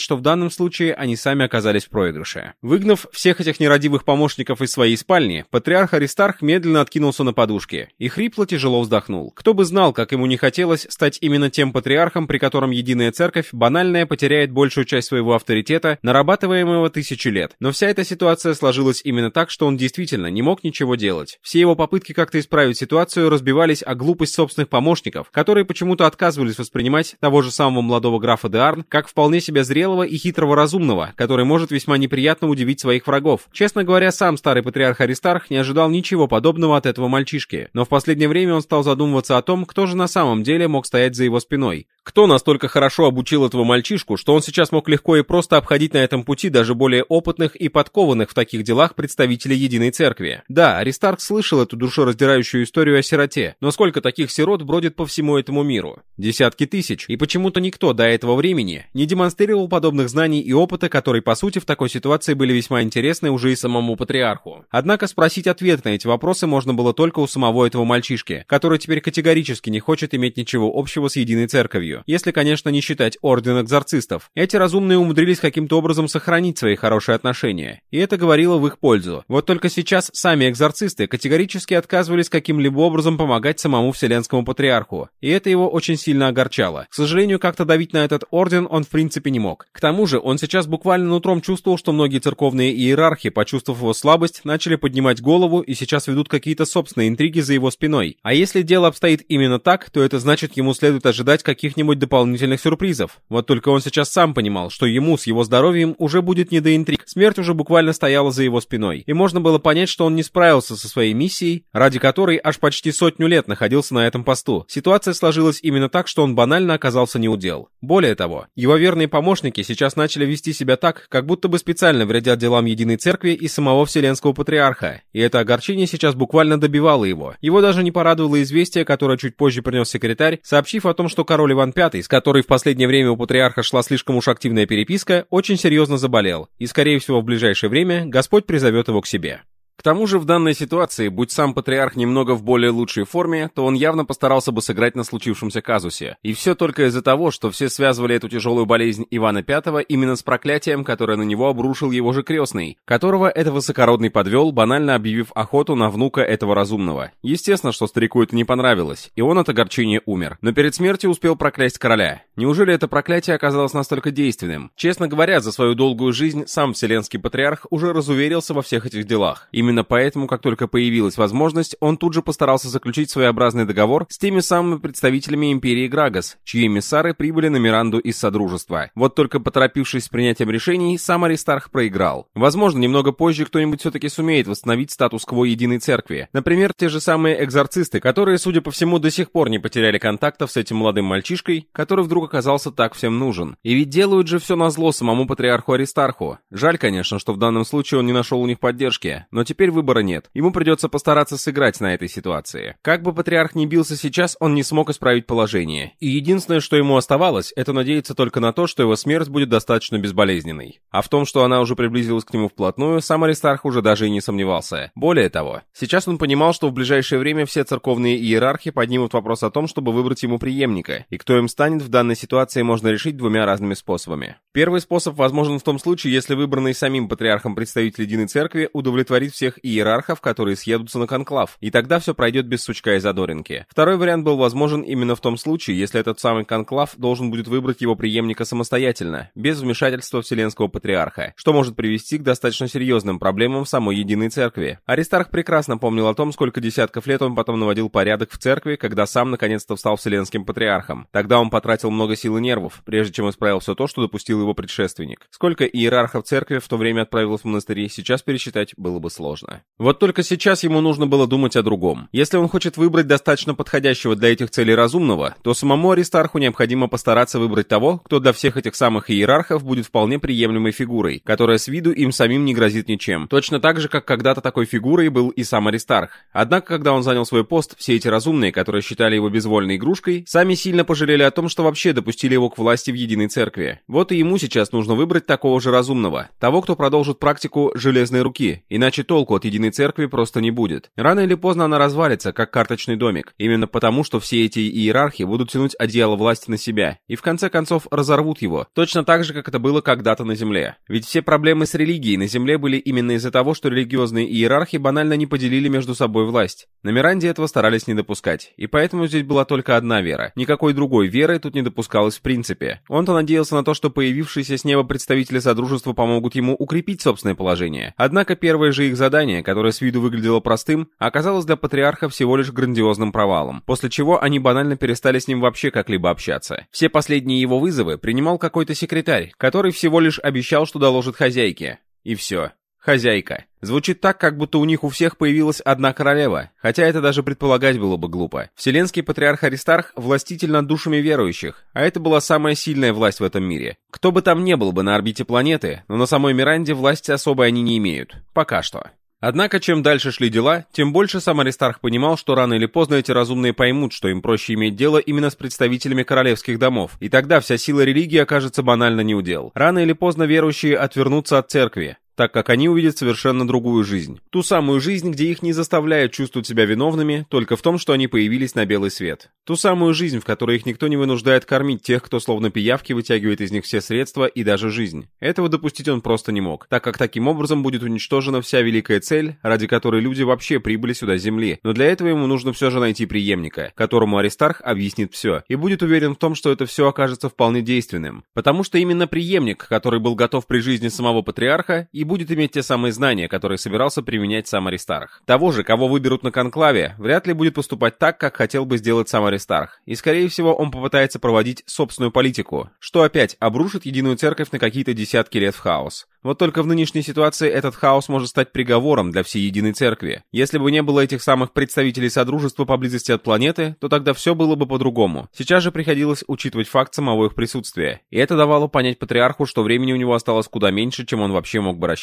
что в данном случае они сами оказались в проигрыше. Выгнав всех этих нерадивых помощников из своей спальни, патриарх Аристарх медленно откинулся на подушке и хрипло тяжело вздохнул. Кто бы знал, как ему не хотелось стать именно тем патриархом, при котором единая церковь банальная потеряет большую часть своего авторитета, нарабатываемого тысячи лет. Но вся эта ситуация сложилась именно так, что он действительно не мог ничего делать. Все его попытки как-то исправить ситуацию разбивались о глупость собственных помощников, которые почему-то отказывались воспринимать того же самого молодого графа де Арн как вполне себя зрелого и хитрого разумного, который может весьма неприятно удивить своих врагов. Честно говоря, сам старый патриарх Аристарх не ожидал ничего подобного от этого мальчишки, но в последнее время он стал задумываться о том, кто же на самом деле мог стоять за его спиной. Кто настолько хорошо обучил этого мальчишку, что он сейчас мог легко и просто обходить на этом пути даже более опытных и подкованных в таких делах представителей Единой Церкви? Да, Аристарх слышал эту душераздирающую историю о сироте, но сколько таких сирот бродит по всему этому миру? Десятки тысяч, и почему-то никто до этого времени не демонстрировал подобных знаний и опыта, которые, по сути, в такой ситуации были весьма интересны уже и самому патриарху. Однако спросить ответ на эти вопросы можно было только у самого этого мальчишки, который теперь категорически не хочет иметь ничего общего с Единой Церковью если, конечно, не считать Орден Экзорцистов. Эти разумные умудрились каким-то образом сохранить свои хорошие отношения, и это говорило в их пользу. Вот только сейчас сами экзорцисты категорически отказывались каким-либо образом помогать самому Вселенскому Патриарху, и это его очень сильно огорчало. К сожалению, как-то давить на этот Орден он в принципе не мог. К тому же, он сейчас буквально нутром чувствовал, что многие церковные иерархи, почувствовав его слабость, начали поднимать голову и сейчас ведут какие-то собственные интриги за его спиной. А если дело обстоит именно так, то это значит, ему следует ожидать каких-нибудь дополнительных сюрпризов. Вот только он сейчас сам понимал, что ему с его здоровьем уже будет не до интриг. Смерть уже буквально стояла за его спиной. И можно было понять, что он не справился со своей миссией, ради которой аж почти сотню лет находился на этом посту. Ситуация сложилась именно так, что он банально оказался неудел. Более того, его верные помощники сейчас начали вести себя так, как будто бы специально вредят делам Единой Церкви и самого Вселенского Патриарха. И это огорчение сейчас буквально добивало его. Его даже не порадовало известие, которое чуть позже принес секретарь, сообщив о том, что король Иван V, с которой в последнее время у патриарха шла слишком уж активная переписка, очень серьезно заболел, и, скорее всего, в ближайшее время Господь призовет его к себе. К тому же в данной ситуации, будь сам патриарх немного в более лучшей форме, то он явно постарался бы сыграть на случившемся казусе. И все только из-за того, что все связывали эту тяжелую болезнь Ивана V именно с проклятием, которое на него обрушил его же крестный, которого это высокородный подвел, банально объявив охоту на внука этого разумного. Естественно, что старику это не понравилось, и он от огорчения умер. Но перед смертью успел проклясть короля. Неужели это проклятие оказалось настолько действенным? Честно говоря, за свою долгую жизнь сам Вселенский Патриарх уже разуверился во всех этих делах. Именно Именно поэтому, как только появилась возможность, он тут же постарался заключить своеобразный договор с теми самыми представителями империи Грагас, чьи эмиссары прибыли на Миранду из Содружества. Вот только поторопившись с принятием решений, сам Аристарх проиграл. Возможно, немного позже кто-нибудь все-таки сумеет восстановить статус-кво Единой Церкви. Например, те же самые экзорцисты, которые, судя по всему, до сих пор не потеряли контактов с этим молодым мальчишкой, который вдруг оказался так всем нужен. И ведь делают же все назло самому патриарху Аристарху. Жаль, конечно, что в данном случае он не нашел у них поддержки, но теперь теперь выбора нет. Ему придется постараться сыграть на этой ситуации. Как бы патриарх ни бился сейчас, он не смог исправить положение. И единственное, что ему оставалось, это надеяться только на то, что его смерть будет достаточно безболезненной. А в том, что она уже приблизилась к нему вплотную, сам Аристарх уже даже и не сомневался. Более того, сейчас он понимал, что в ближайшее время все церковные иерархи поднимут вопрос о том, чтобы выбрать ему преемника, и кто им станет в данной ситуации можно решить двумя разными способами. Первый способ возможен в том случае, если выбранный самим патриархом представитель Единой Церкви удовлетворит всех всех иерархов, которые съедутся на конклав, и тогда все пройдет без сучка и задоринки. Второй вариант был возможен именно в том случае, если этот самый конклав должен будет выбрать его преемника самостоятельно, без вмешательства Вселенского Патриарха, что может привести к достаточно серьезным проблемам в самой Единой Церкви. Аристарх прекрасно помнил о том, сколько десятков лет он потом наводил порядок в церкви, когда сам наконец-то стал Вселенским Патриархом. Тогда он потратил много сил и нервов, прежде чем исправил все то, что допустил его предшественник. Сколько иерархов церкви в то время отправилось в монастыри, сейчас пересчитать было бы сложно конечно. Вот только сейчас ему нужно было думать о другом. Если он хочет выбрать достаточно подходящего для этих целей разумного, то самому Аристарху необходимо постараться выбрать того, кто для всех этих самых иерархов будет вполне приемлемой фигурой, которая с виду им самим не грозит ничем. Точно так же, как когда-то такой фигурой был и сам Аристарх. Однако, когда он занял свой пост, все эти разумные, которые считали его безвольной игрушкой, сами сильно пожалели о том, что вообще допустили его к власти в единой церкви. Вот и ему сейчас нужно выбрать такого же разумного, того, кто продолжит практику железной руки, иначе толку от единой церкви просто не будет. Рано или поздно она развалится, как карточный домик, именно потому, что все эти иерархи будут тянуть одеяло власти на себя, и в конце концов разорвут его, точно так же, как это было когда-то на Земле. Ведь все проблемы с религией на Земле были именно из-за того, что религиозные иерархи банально не поделили между собой власть. На Миранде этого старались не допускать, и поэтому здесь была только одна вера. Никакой другой веры тут не допускалось в принципе. Он-то надеялся на то, что появившиеся с неба представители Содружества помогут ему укрепить собственное положение. Однако первое же их задание задание, которое с виду выглядело простым, оказалось для патриарха всего лишь грандиозным провалом, после чего они банально перестали с ним вообще как-либо общаться. Все последние его вызовы принимал какой-то секретарь, который всего лишь обещал, что доложит хозяйке. И все. Хозяйка. Звучит так, как будто у них у всех появилась одна королева, хотя это даже предполагать было бы глупо. Вселенский патриарх Аристарх – властитель над душами верующих, а это была самая сильная власть в этом мире. Кто бы там ни был бы на орбите планеты, но на самой Миранде власти особой они не имеют. Пока что. Однако, чем дальше шли дела, тем больше сам Аристарх понимал, что рано или поздно эти разумные поймут, что им проще иметь дело именно с представителями королевских домов, и тогда вся сила религии окажется банально неудел. Рано или поздно верующие отвернутся от церкви, так как они увидят совершенно другую жизнь. Ту самую жизнь, где их не заставляют чувствовать себя виновными только в том, что они появились на белый свет. Ту самую жизнь, в которой их никто не вынуждает кормить тех, кто словно пиявки вытягивает из них все средства и даже жизнь. Этого допустить он просто не мог, так как таким образом будет уничтожена вся великая цель, ради которой люди вообще прибыли сюда с земли. Но для этого ему нужно все же найти преемника, которому Аристарх объяснит все, и будет уверен в том, что это все окажется вполне действенным. Потому что именно преемник, который был готов при жизни самого патриарха, и будет иметь те самые знания, которые собирался применять сам Аристарх. Того же, кого выберут на конклаве, вряд ли будет поступать так, как хотел бы сделать сам Аристарх. И скорее всего он попытается проводить собственную политику, что опять обрушит единую церковь на какие-то десятки лет в хаос. Вот только в нынешней ситуации этот хаос может стать приговором для всей единой церкви. Если бы не было этих самых представителей Содружества поблизости от планеты, то тогда все было бы по-другому. Сейчас же приходилось учитывать факт самого их присутствия. И это давало понять патриарху, что времени у него осталось куда меньше, чем он вообще мог бы рассчитывать.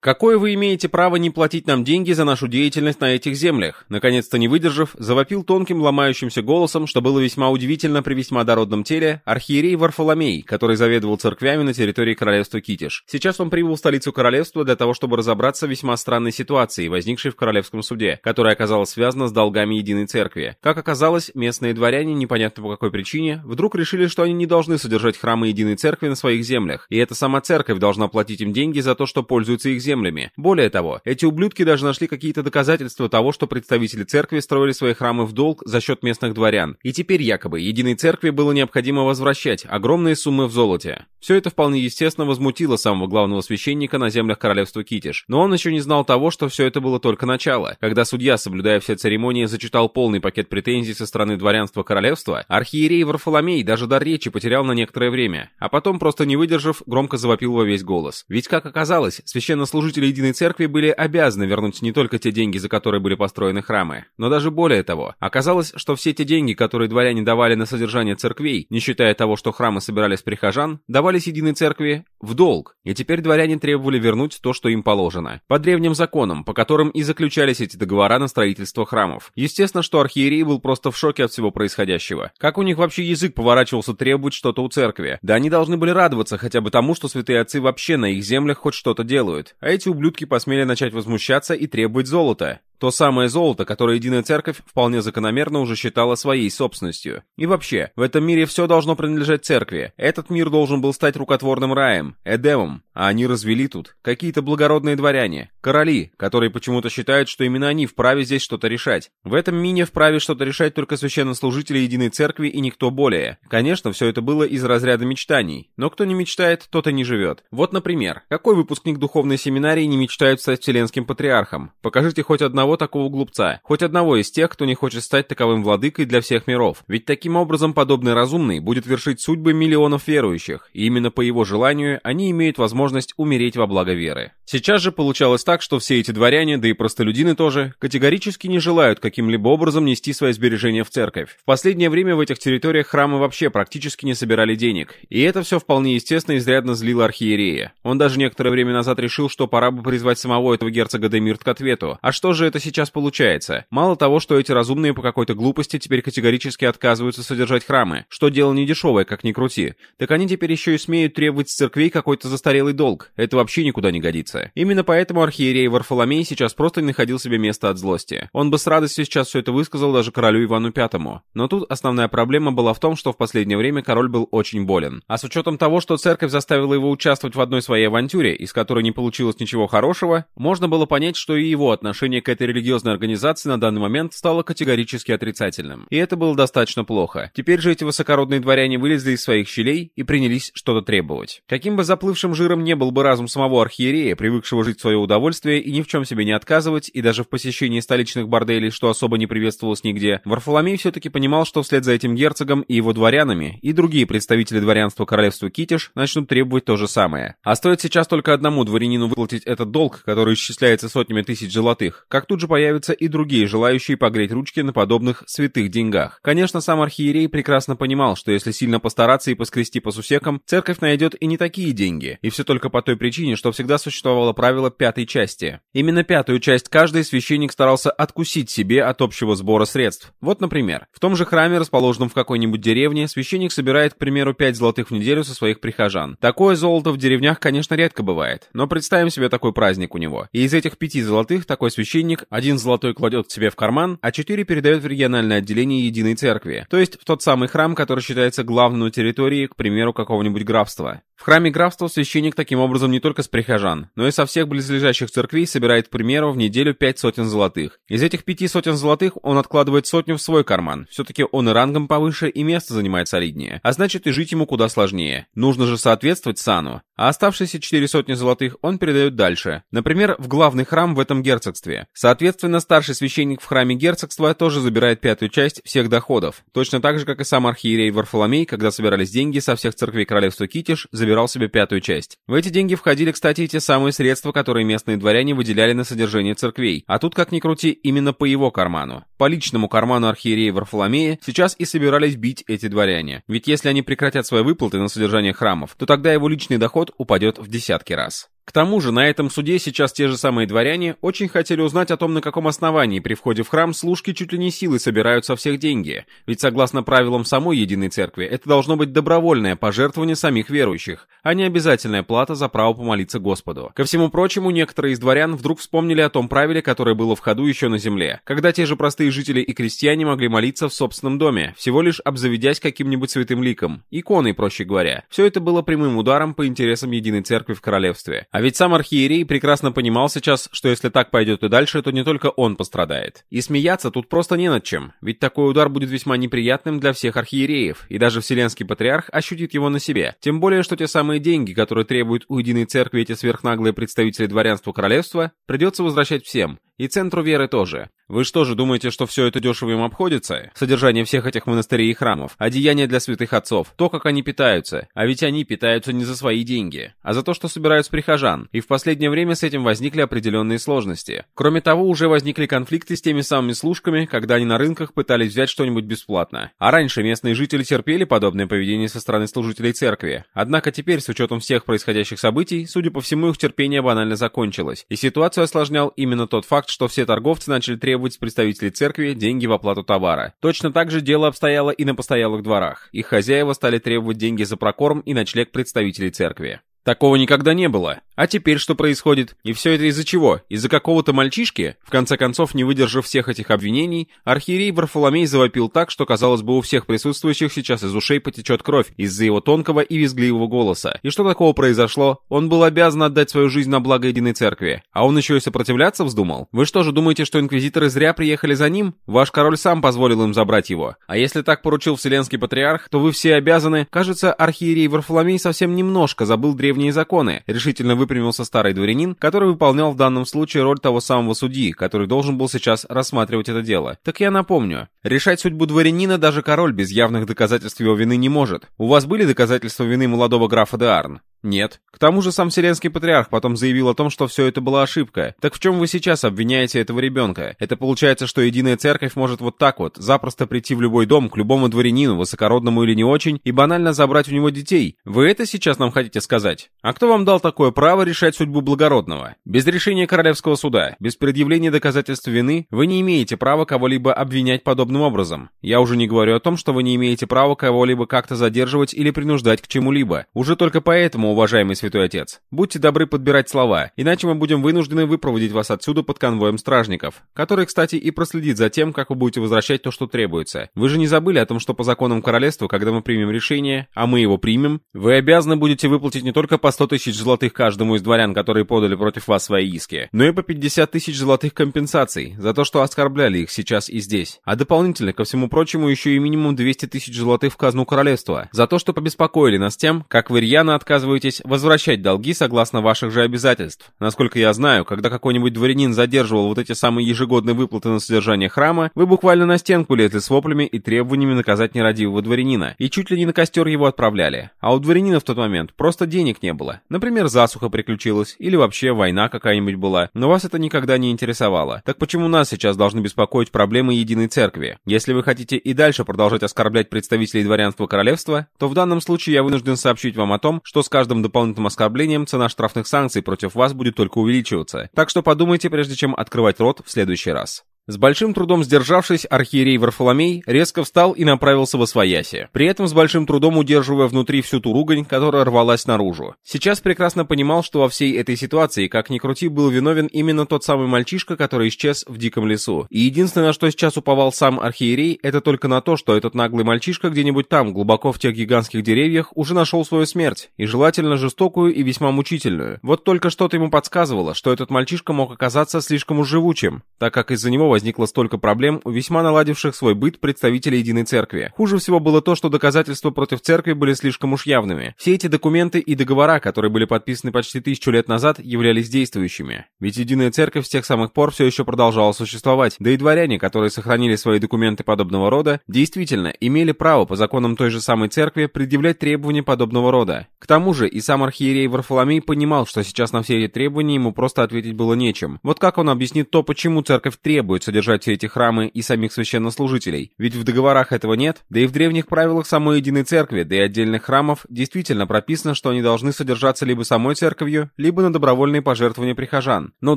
«Какое вы имеете право не платить нам деньги за нашу деятельность на этих землях?» Наконец-то не выдержав, завопил тонким ломающимся голосом, что было весьма удивительно при весьма дородном теле, архиерей Варфоломей, который заведовал церквями на территории королевства Китиш. Сейчас он прибыл в столицу королевства для того, чтобы разобраться в весьма странной ситуации, возникшей в королевском суде, которая оказалась связана с долгами единой церкви. Как оказалось, местные дворяне, непонятно по какой причине, вдруг решили, что они не должны содержать храмы единой церкви на своих землях, и эта сама церковь должна платить им деньги за то, что пользуются их землями. Более того, эти ублюдки даже нашли какие-то доказательства того, что представители церкви строили свои храмы в долг за счет местных дворян. И теперь якобы единой церкви было необходимо возвращать огромные суммы в золоте. Все это вполне естественно возмутило самого главного священника на землях королевства Китиш. Но он еще не знал того, что все это было только начало. Когда судья, соблюдая все церемонии, зачитал полный пакет претензий со стороны дворянства королевства, архиерей Варфоломей даже дар речи потерял на некоторое время, а потом, просто не выдержав, громко завопил во весь голос. Ведь, как оказалось, священнослужитель служители Единой Церкви были обязаны вернуть не только те деньги, за которые были построены храмы, но даже более того. Оказалось, что все те деньги, которые дворяне давали на содержание церквей, не считая того, что храмы собирались прихожан, давались Единой Церкви в долг, и теперь дворяне требовали вернуть то, что им положено. По древним законам, по которым и заключались эти договора на строительство храмов. Естественно, что архиерей был просто в шоке от всего происходящего. Как у них вообще язык поворачивался требовать что-то у церкви? Да они должны были радоваться хотя бы тому, что святые отцы вообще на их землях хоть что-то делают. А эти ублюдки посмели начать возмущаться и требовать золота. То самое золото, которое Единая Церковь вполне закономерно уже считала своей собственностью. И вообще, в этом мире все должно принадлежать Церкви. Этот мир должен был стать рукотворным раем, Эдемом, а они развели тут какие-то благородные дворяне, короли, которые почему-то считают, что именно они вправе здесь что-то решать. В этом мире вправе что-то решать только священнослужители Единой Церкви и никто более. Конечно, все это было из разряда мечтаний, но кто не мечтает, тот и не живет. Вот, например, какой выпускник духовной семинарии не мечтает стать вселенским патриархом? Покажите хоть одного одного такого глупца, хоть одного из тех, кто не хочет стать таковым владыкой для всех миров. Ведь таким образом подобный разумный будет вершить судьбы миллионов верующих, и именно по его желанию они имеют возможность умереть во благо веры. Сейчас же получалось так, что все эти дворяне, да и простолюдины тоже, категорически не желают каким-либо образом нести свои сбережения в церковь. В последнее время в этих территориях храмы вообще практически не собирали денег, и это все вполне естественно изрядно злило архиерея. Он даже некоторое время назад решил, что пора бы призвать самого этого герцога Демирт к ответу. А что же это это сейчас получается? Мало того, что эти разумные по какой-то глупости теперь категорически отказываются содержать храмы, что дело не дешевое, как ни крути, так они теперь еще и смеют требовать с церквей какой-то застарелый долг. Это вообще никуда не годится. Именно поэтому архиерей Варфоломей сейчас просто не находил себе места от злости. Он бы с радостью сейчас все это высказал даже королю Ивану Пятому. Но тут основная проблема была в том, что в последнее время король был очень болен. А с учетом того, что церковь заставила его участвовать в одной своей авантюре, из которой не получилось ничего хорошего, можно было понять, что и его отношение к этой этой религиозной организации на данный момент стало категорически отрицательным. И это было достаточно плохо. Теперь же эти высокородные дворяне вылезли из своих щелей и принялись что-то требовать. Каким бы заплывшим жиром не был бы разум самого архиерея, привыкшего жить в свое удовольствие и ни в чем себе не отказывать, и даже в посещении столичных борделей, что особо не приветствовалось нигде, Варфоломей все-таки понимал, что вслед за этим герцогом и его дворянами и другие представители дворянства королевства Китиш начнут требовать то же самое. А стоит сейчас только одному дворянину выплатить этот долг, который исчисляется сотнями тысяч золотых, как тут тут же появятся и другие желающие погреть ручки на подобных святых деньгах. Конечно, сам архиерей прекрасно понимал, что если сильно постараться и поскрести по сусекам, церковь найдет и не такие деньги, и все только по той причине, что всегда существовало правило пятой части. Именно пятую часть каждый священник старался откусить себе от общего сбора средств. Вот, например, в том же храме, расположенном в какой-нибудь деревне, священник собирает, к примеру, 5 золотых в неделю со своих прихожан. Такое золото в деревнях, конечно, редко бывает, но представим себе такой праздник у него. И из этих пяти золотых такой священник один золотой кладет себе в карман, а четыре передает в региональное отделение Единой Церкви, то есть в тот самый храм, который считается главным на территории, к примеру, какого-нибудь графства. В храме графства священник таким образом не только с прихожан, но и со всех близлежащих церквей собирает, к примеру, в неделю пять сотен золотых. Из этих пяти сотен золотых он откладывает сотню в свой карман. Все-таки он и рангом повыше, и место занимает солиднее. А значит и жить ему куда сложнее. Нужно же соответствовать сану. А оставшиеся четыре сотни золотых он передает дальше. Например, в главный храм в этом герцогстве. Соответственно, старший священник в храме герцогства тоже забирает пятую часть всех доходов. Точно так же, как и сам архиерей Варфоломей, когда собирались деньги со всех церквей королевства Китиш, забирал себе пятую часть. В эти деньги входили, кстати, и те самые средства, которые местные дворяне выделяли на содержание церквей. А тут, как ни крути, именно по его карману. По личному карману архиерея Варфоломея сейчас и собирались бить эти дворяне. Ведь если они прекратят свои выплаты на содержание храмов, то тогда его личный доход упадет в десятки раз. К тому же, на этом суде сейчас те же самые дворяне очень хотели узнать о том, на каком основании при входе в храм служки чуть ли не силой собирают со всех деньги. Ведь согласно правилам самой Единой Церкви, это должно быть добровольное пожертвование самих верующих, а не обязательная плата за право помолиться Господу. Ко всему прочему, некоторые из дворян вдруг вспомнили о том правиле, которое было в ходу еще на земле, когда те же простые жители и крестьяне могли молиться в собственном доме, всего лишь обзаведясь каким-нибудь святым ликом, иконой, проще говоря. Все это было прямым ударом по интересам Единой Церкви в королевстве. А ведь сам архиерей прекрасно понимал сейчас, что если так пойдет и дальше, то не только он пострадает. И смеяться тут просто не над чем, ведь такой удар будет весьма неприятным для всех архиереев, и даже Вселенский Патриарх ощутит его на себе. Тем более, что те самые деньги, которые требуют у Единой Церкви эти сверхнаглые представители дворянства королевства, придется возвращать всем, и центру веры тоже. Вы что же думаете, что все это дешево им обходится? Содержание всех этих монастырей и храмов, одеяния для святых отцов, то, как они питаются. А ведь они питаются не за свои деньги, а за то, что собирают с прихожан. И в последнее время с этим возникли определенные сложности. Кроме того, уже возникли конфликты с теми самыми служками, когда они на рынках пытались взять что-нибудь бесплатно. А раньше местные жители терпели подобное поведение со стороны служителей церкви. Однако теперь, с учетом всех происходящих событий, судя по всему, их терпение банально закончилось. И ситуацию осложнял именно тот факт, что все торговцы начали требовать с представителей церкви деньги в оплату товара. Точно так же дело обстояло и на постоялых дворах. Их хозяева стали требовать деньги за прокорм и ночлег представителей церкви. Такого никогда не было. А теперь что происходит? И все это из-за чего? Из-за какого-то мальчишки? В конце концов, не выдержав всех этих обвинений, архиерей Варфоломей завопил так, что, казалось бы, у всех присутствующих сейчас из ушей потечет кровь из-за его тонкого и визгливого голоса. И что такого произошло? Он был обязан отдать свою жизнь на благо единой церкви. А он еще и сопротивляться вздумал? Вы что же думаете, что инквизиторы зря приехали за ним? Ваш король сам позволил им забрать его. А если так поручил Вселенский Патриарх, то вы все обязаны... Кажется, архиерей Варфоломей совсем немножко забыл древние законы, решительно вы выпрямился старый дворянин, который выполнял в данном случае роль того самого судьи, который должен был сейчас рассматривать это дело. Так я напомню, решать судьбу дворянина даже король без явных доказательств его вины не может. У вас были доказательства вины молодого графа де Арн? Нет. К тому же сам Вселенский Патриарх потом заявил о том, что все это была ошибка. Так в чем вы сейчас обвиняете этого ребенка? Это получается, что Единая Церковь может вот так вот, запросто прийти в любой дом, к любому дворянину, высокородному или не очень, и банально забрать у него детей. Вы это сейчас нам хотите сказать? А кто вам дал такое право решать судьбу благородного? Без решения Королевского суда, без предъявления доказательств вины, вы не имеете права кого-либо обвинять подобным образом. Я уже не говорю о том, что вы не имеете права кого-либо как-то задерживать или принуждать к чему-либо. Уже только поэтому уважаемый святой отец. Будьте добры подбирать слова, иначе мы будем вынуждены выпроводить вас отсюда под конвоем стражников, который, кстати, и проследит за тем, как вы будете возвращать то, что требуется. Вы же не забыли о том, что по законам королевства, когда мы примем решение, а мы его примем, вы обязаны будете выплатить не только по 100 тысяч золотых каждому из дворян, которые подали против вас свои иски, но и по 50 тысяч золотых компенсаций за то, что оскорбляли их сейчас и здесь. А дополнительно, ко всему прочему, еще и минимум 200 тысяч золотых в казну королевства за то, что побеспокоили нас тем, как вы рьяно отказываетесь обязуетесь возвращать долги согласно ваших же обязательств. Насколько я знаю, когда какой-нибудь дворянин задерживал вот эти самые ежегодные выплаты на содержание храма, вы буквально на стенку лезли с воплями и требованиями наказать нерадивого дворянина, и чуть ли не на костер его отправляли. А у дворянина в тот момент просто денег не было. Например, засуха приключилась, или вообще война какая-нибудь была, но вас это никогда не интересовало. Так почему нас сейчас должны беспокоить проблемы единой церкви? Если вы хотите и дальше продолжать оскорблять представителей дворянства королевства, то в данном случае я вынужден сообщить вам о том, что с каждым дополнительным оскорблением цена штрафных санкций против вас будет только увеличиваться. Так что подумайте, прежде чем открывать рот в следующий раз. С большим трудом сдержавшись, архиерей Варфоломей резко встал и направился во свояси, при этом с большим трудом удерживая внутри всю ту ругань, которая рвалась наружу. Сейчас прекрасно понимал, что во всей этой ситуации, как ни крути, был виновен именно тот самый мальчишка, который исчез в диком лесу. И единственное, на что сейчас уповал сам архиерей, это только на то, что этот наглый мальчишка где-нибудь там, глубоко в тех гигантских деревьях, уже нашел свою смерть, и желательно жестокую и весьма мучительную. Вот только что-то ему подсказывало, что этот мальчишка мог оказаться слишком уж живучим, так как из-за него возникло столько проблем у весьма наладивших свой быт представителей Единой Церкви. Хуже всего было то, что доказательства против Церкви были слишком уж явными. Все эти документы и договора, которые были подписаны почти тысячу лет назад, являлись действующими. Ведь Единая Церковь с тех самых пор все еще продолжала существовать, да и дворяне, которые сохранили свои документы подобного рода, действительно имели право по законам той же самой Церкви предъявлять требования подобного рода. К тому же и сам архиерей Варфоломей понимал, что сейчас на все эти требования ему просто ответить было нечем. Вот как он объяснит то, почему Церковь требует содержать все эти храмы и самих священнослужителей, ведь в договорах этого нет, да и в древних правилах самой единой церкви, да и отдельных храмов действительно прописано, что они должны содержаться либо самой церковью, либо на добровольные пожертвования прихожан. Ну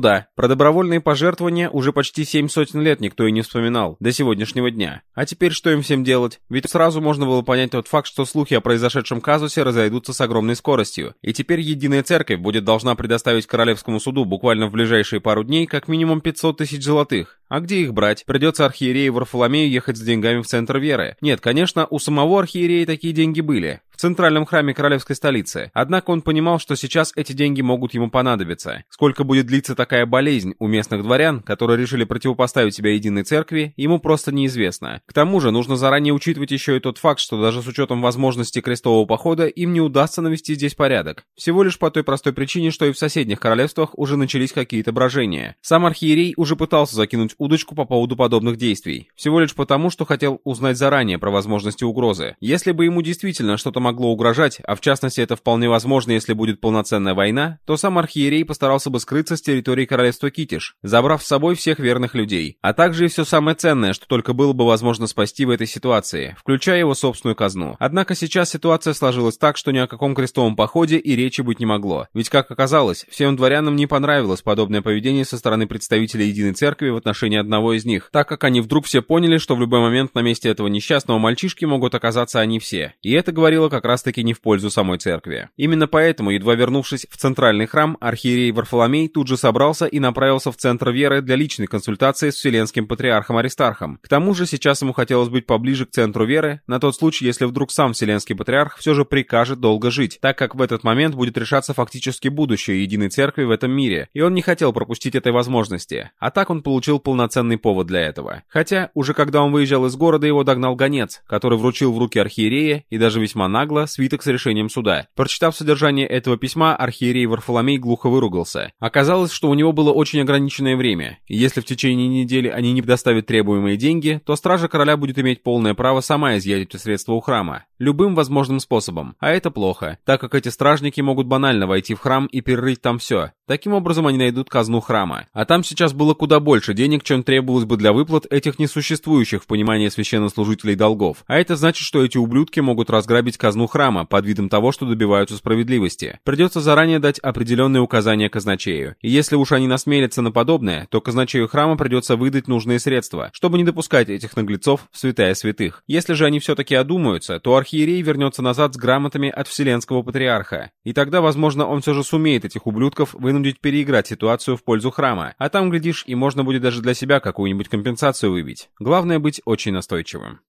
да, про добровольные пожертвования уже почти семь сотен лет никто и не вспоминал, до сегодняшнего дня. А теперь что им всем делать? Ведь сразу можно было понять тот факт, что слухи о произошедшем казусе разойдутся с огромной скоростью, и теперь единая церковь будет должна предоставить королевскому суду буквально в ближайшие пару дней как минимум 500 тысяч золотых. А где их брать? Придется архиерею Варфоломею ехать с деньгами в центр веры. Нет, конечно, у самого архиерея такие деньги были центральном храме королевской столицы. Однако он понимал, что сейчас эти деньги могут ему понадобиться. Сколько будет длиться такая болезнь у местных дворян, которые решили противопоставить себя единой церкви, ему просто неизвестно. К тому же нужно заранее учитывать еще и тот факт, что даже с учетом возможности крестового похода им не удастся навести здесь порядок. Всего лишь по той простой причине, что и в соседних королевствах уже начались какие-то брожения. Сам архиерей уже пытался закинуть удочку по поводу подобных действий. Всего лишь потому, что хотел узнать заранее про возможности угрозы. Если бы ему действительно что-то могло угрожать, а в частности это вполне возможно, если будет полноценная война, то сам архиерей постарался бы скрыться с территории королевства Китиш, забрав с собой всех верных людей, а также и все самое ценное, что только было бы возможно спасти в этой ситуации, включая его собственную казну. Однако сейчас ситуация сложилась так, что ни о каком крестовом походе и речи быть не могло. Ведь, как оказалось, всем дворянам не понравилось подобное поведение со стороны представителей Единой Церкви в отношении одного из них, так как они вдруг все поняли, что в любой момент на месте этого несчастного мальчишки могут оказаться они все. И это говорило как как раз-таки не в пользу самой церкви. Именно поэтому, едва вернувшись в центральный храм, архиерей Варфоломей тут же собрался и направился в центр веры для личной консультации с вселенским патриархом Аристархом. К тому же сейчас ему хотелось быть поближе к центру веры, на тот случай, если вдруг сам вселенский патриарх все же прикажет долго жить, так как в этот момент будет решаться фактически будущее единой церкви в этом мире, и он не хотел пропустить этой возможности. А так он получил полноценный повод для этого. Хотя, уже когда он выезжал из города, его догнал гонец, который вручил в руки архиерея и даже весьма нагло нагло свиток с решением суда. Прочитав содержание этого письма, архиерей Варфоломей глухо выругался. Оказалось, что у него было очень ограниченное время, и если в течение недели они не предоставят требуемые деньги, то стража короля будет иметь полное право сама изъять эти средства у храма. Любым возможным способом. А это плохо, так как эти стражники могут банально войти в храм и перерыть там все. Таким образом они найдут казну храма. А там сейчас было куда больше денег, чем требовалось бы для выплат этих несуществующих в понимании священнослужителей долгов. А это значит, что эти ублюдки могут разграбить казну казну храма под видом того, что добиваются справедливости. Придется заранее дать определенные указания казначею. И если уж они насмелятся на подобное, то казначею храма придется выдать нужные средства, чтобы не допускать этих наглецов в святая святых. Если же они все-таки одумаются, то архиерей вернется назад с грамотами от Вселенского Патриарха. И тогда, возможно, он все же сумеет этих ублюдков вынудить переиграть ситуацию в пользу храма. А там, глядишь, и можно будет даже для себя какую-нибудь компенсацию выбить. Главное быть очень настойчивым.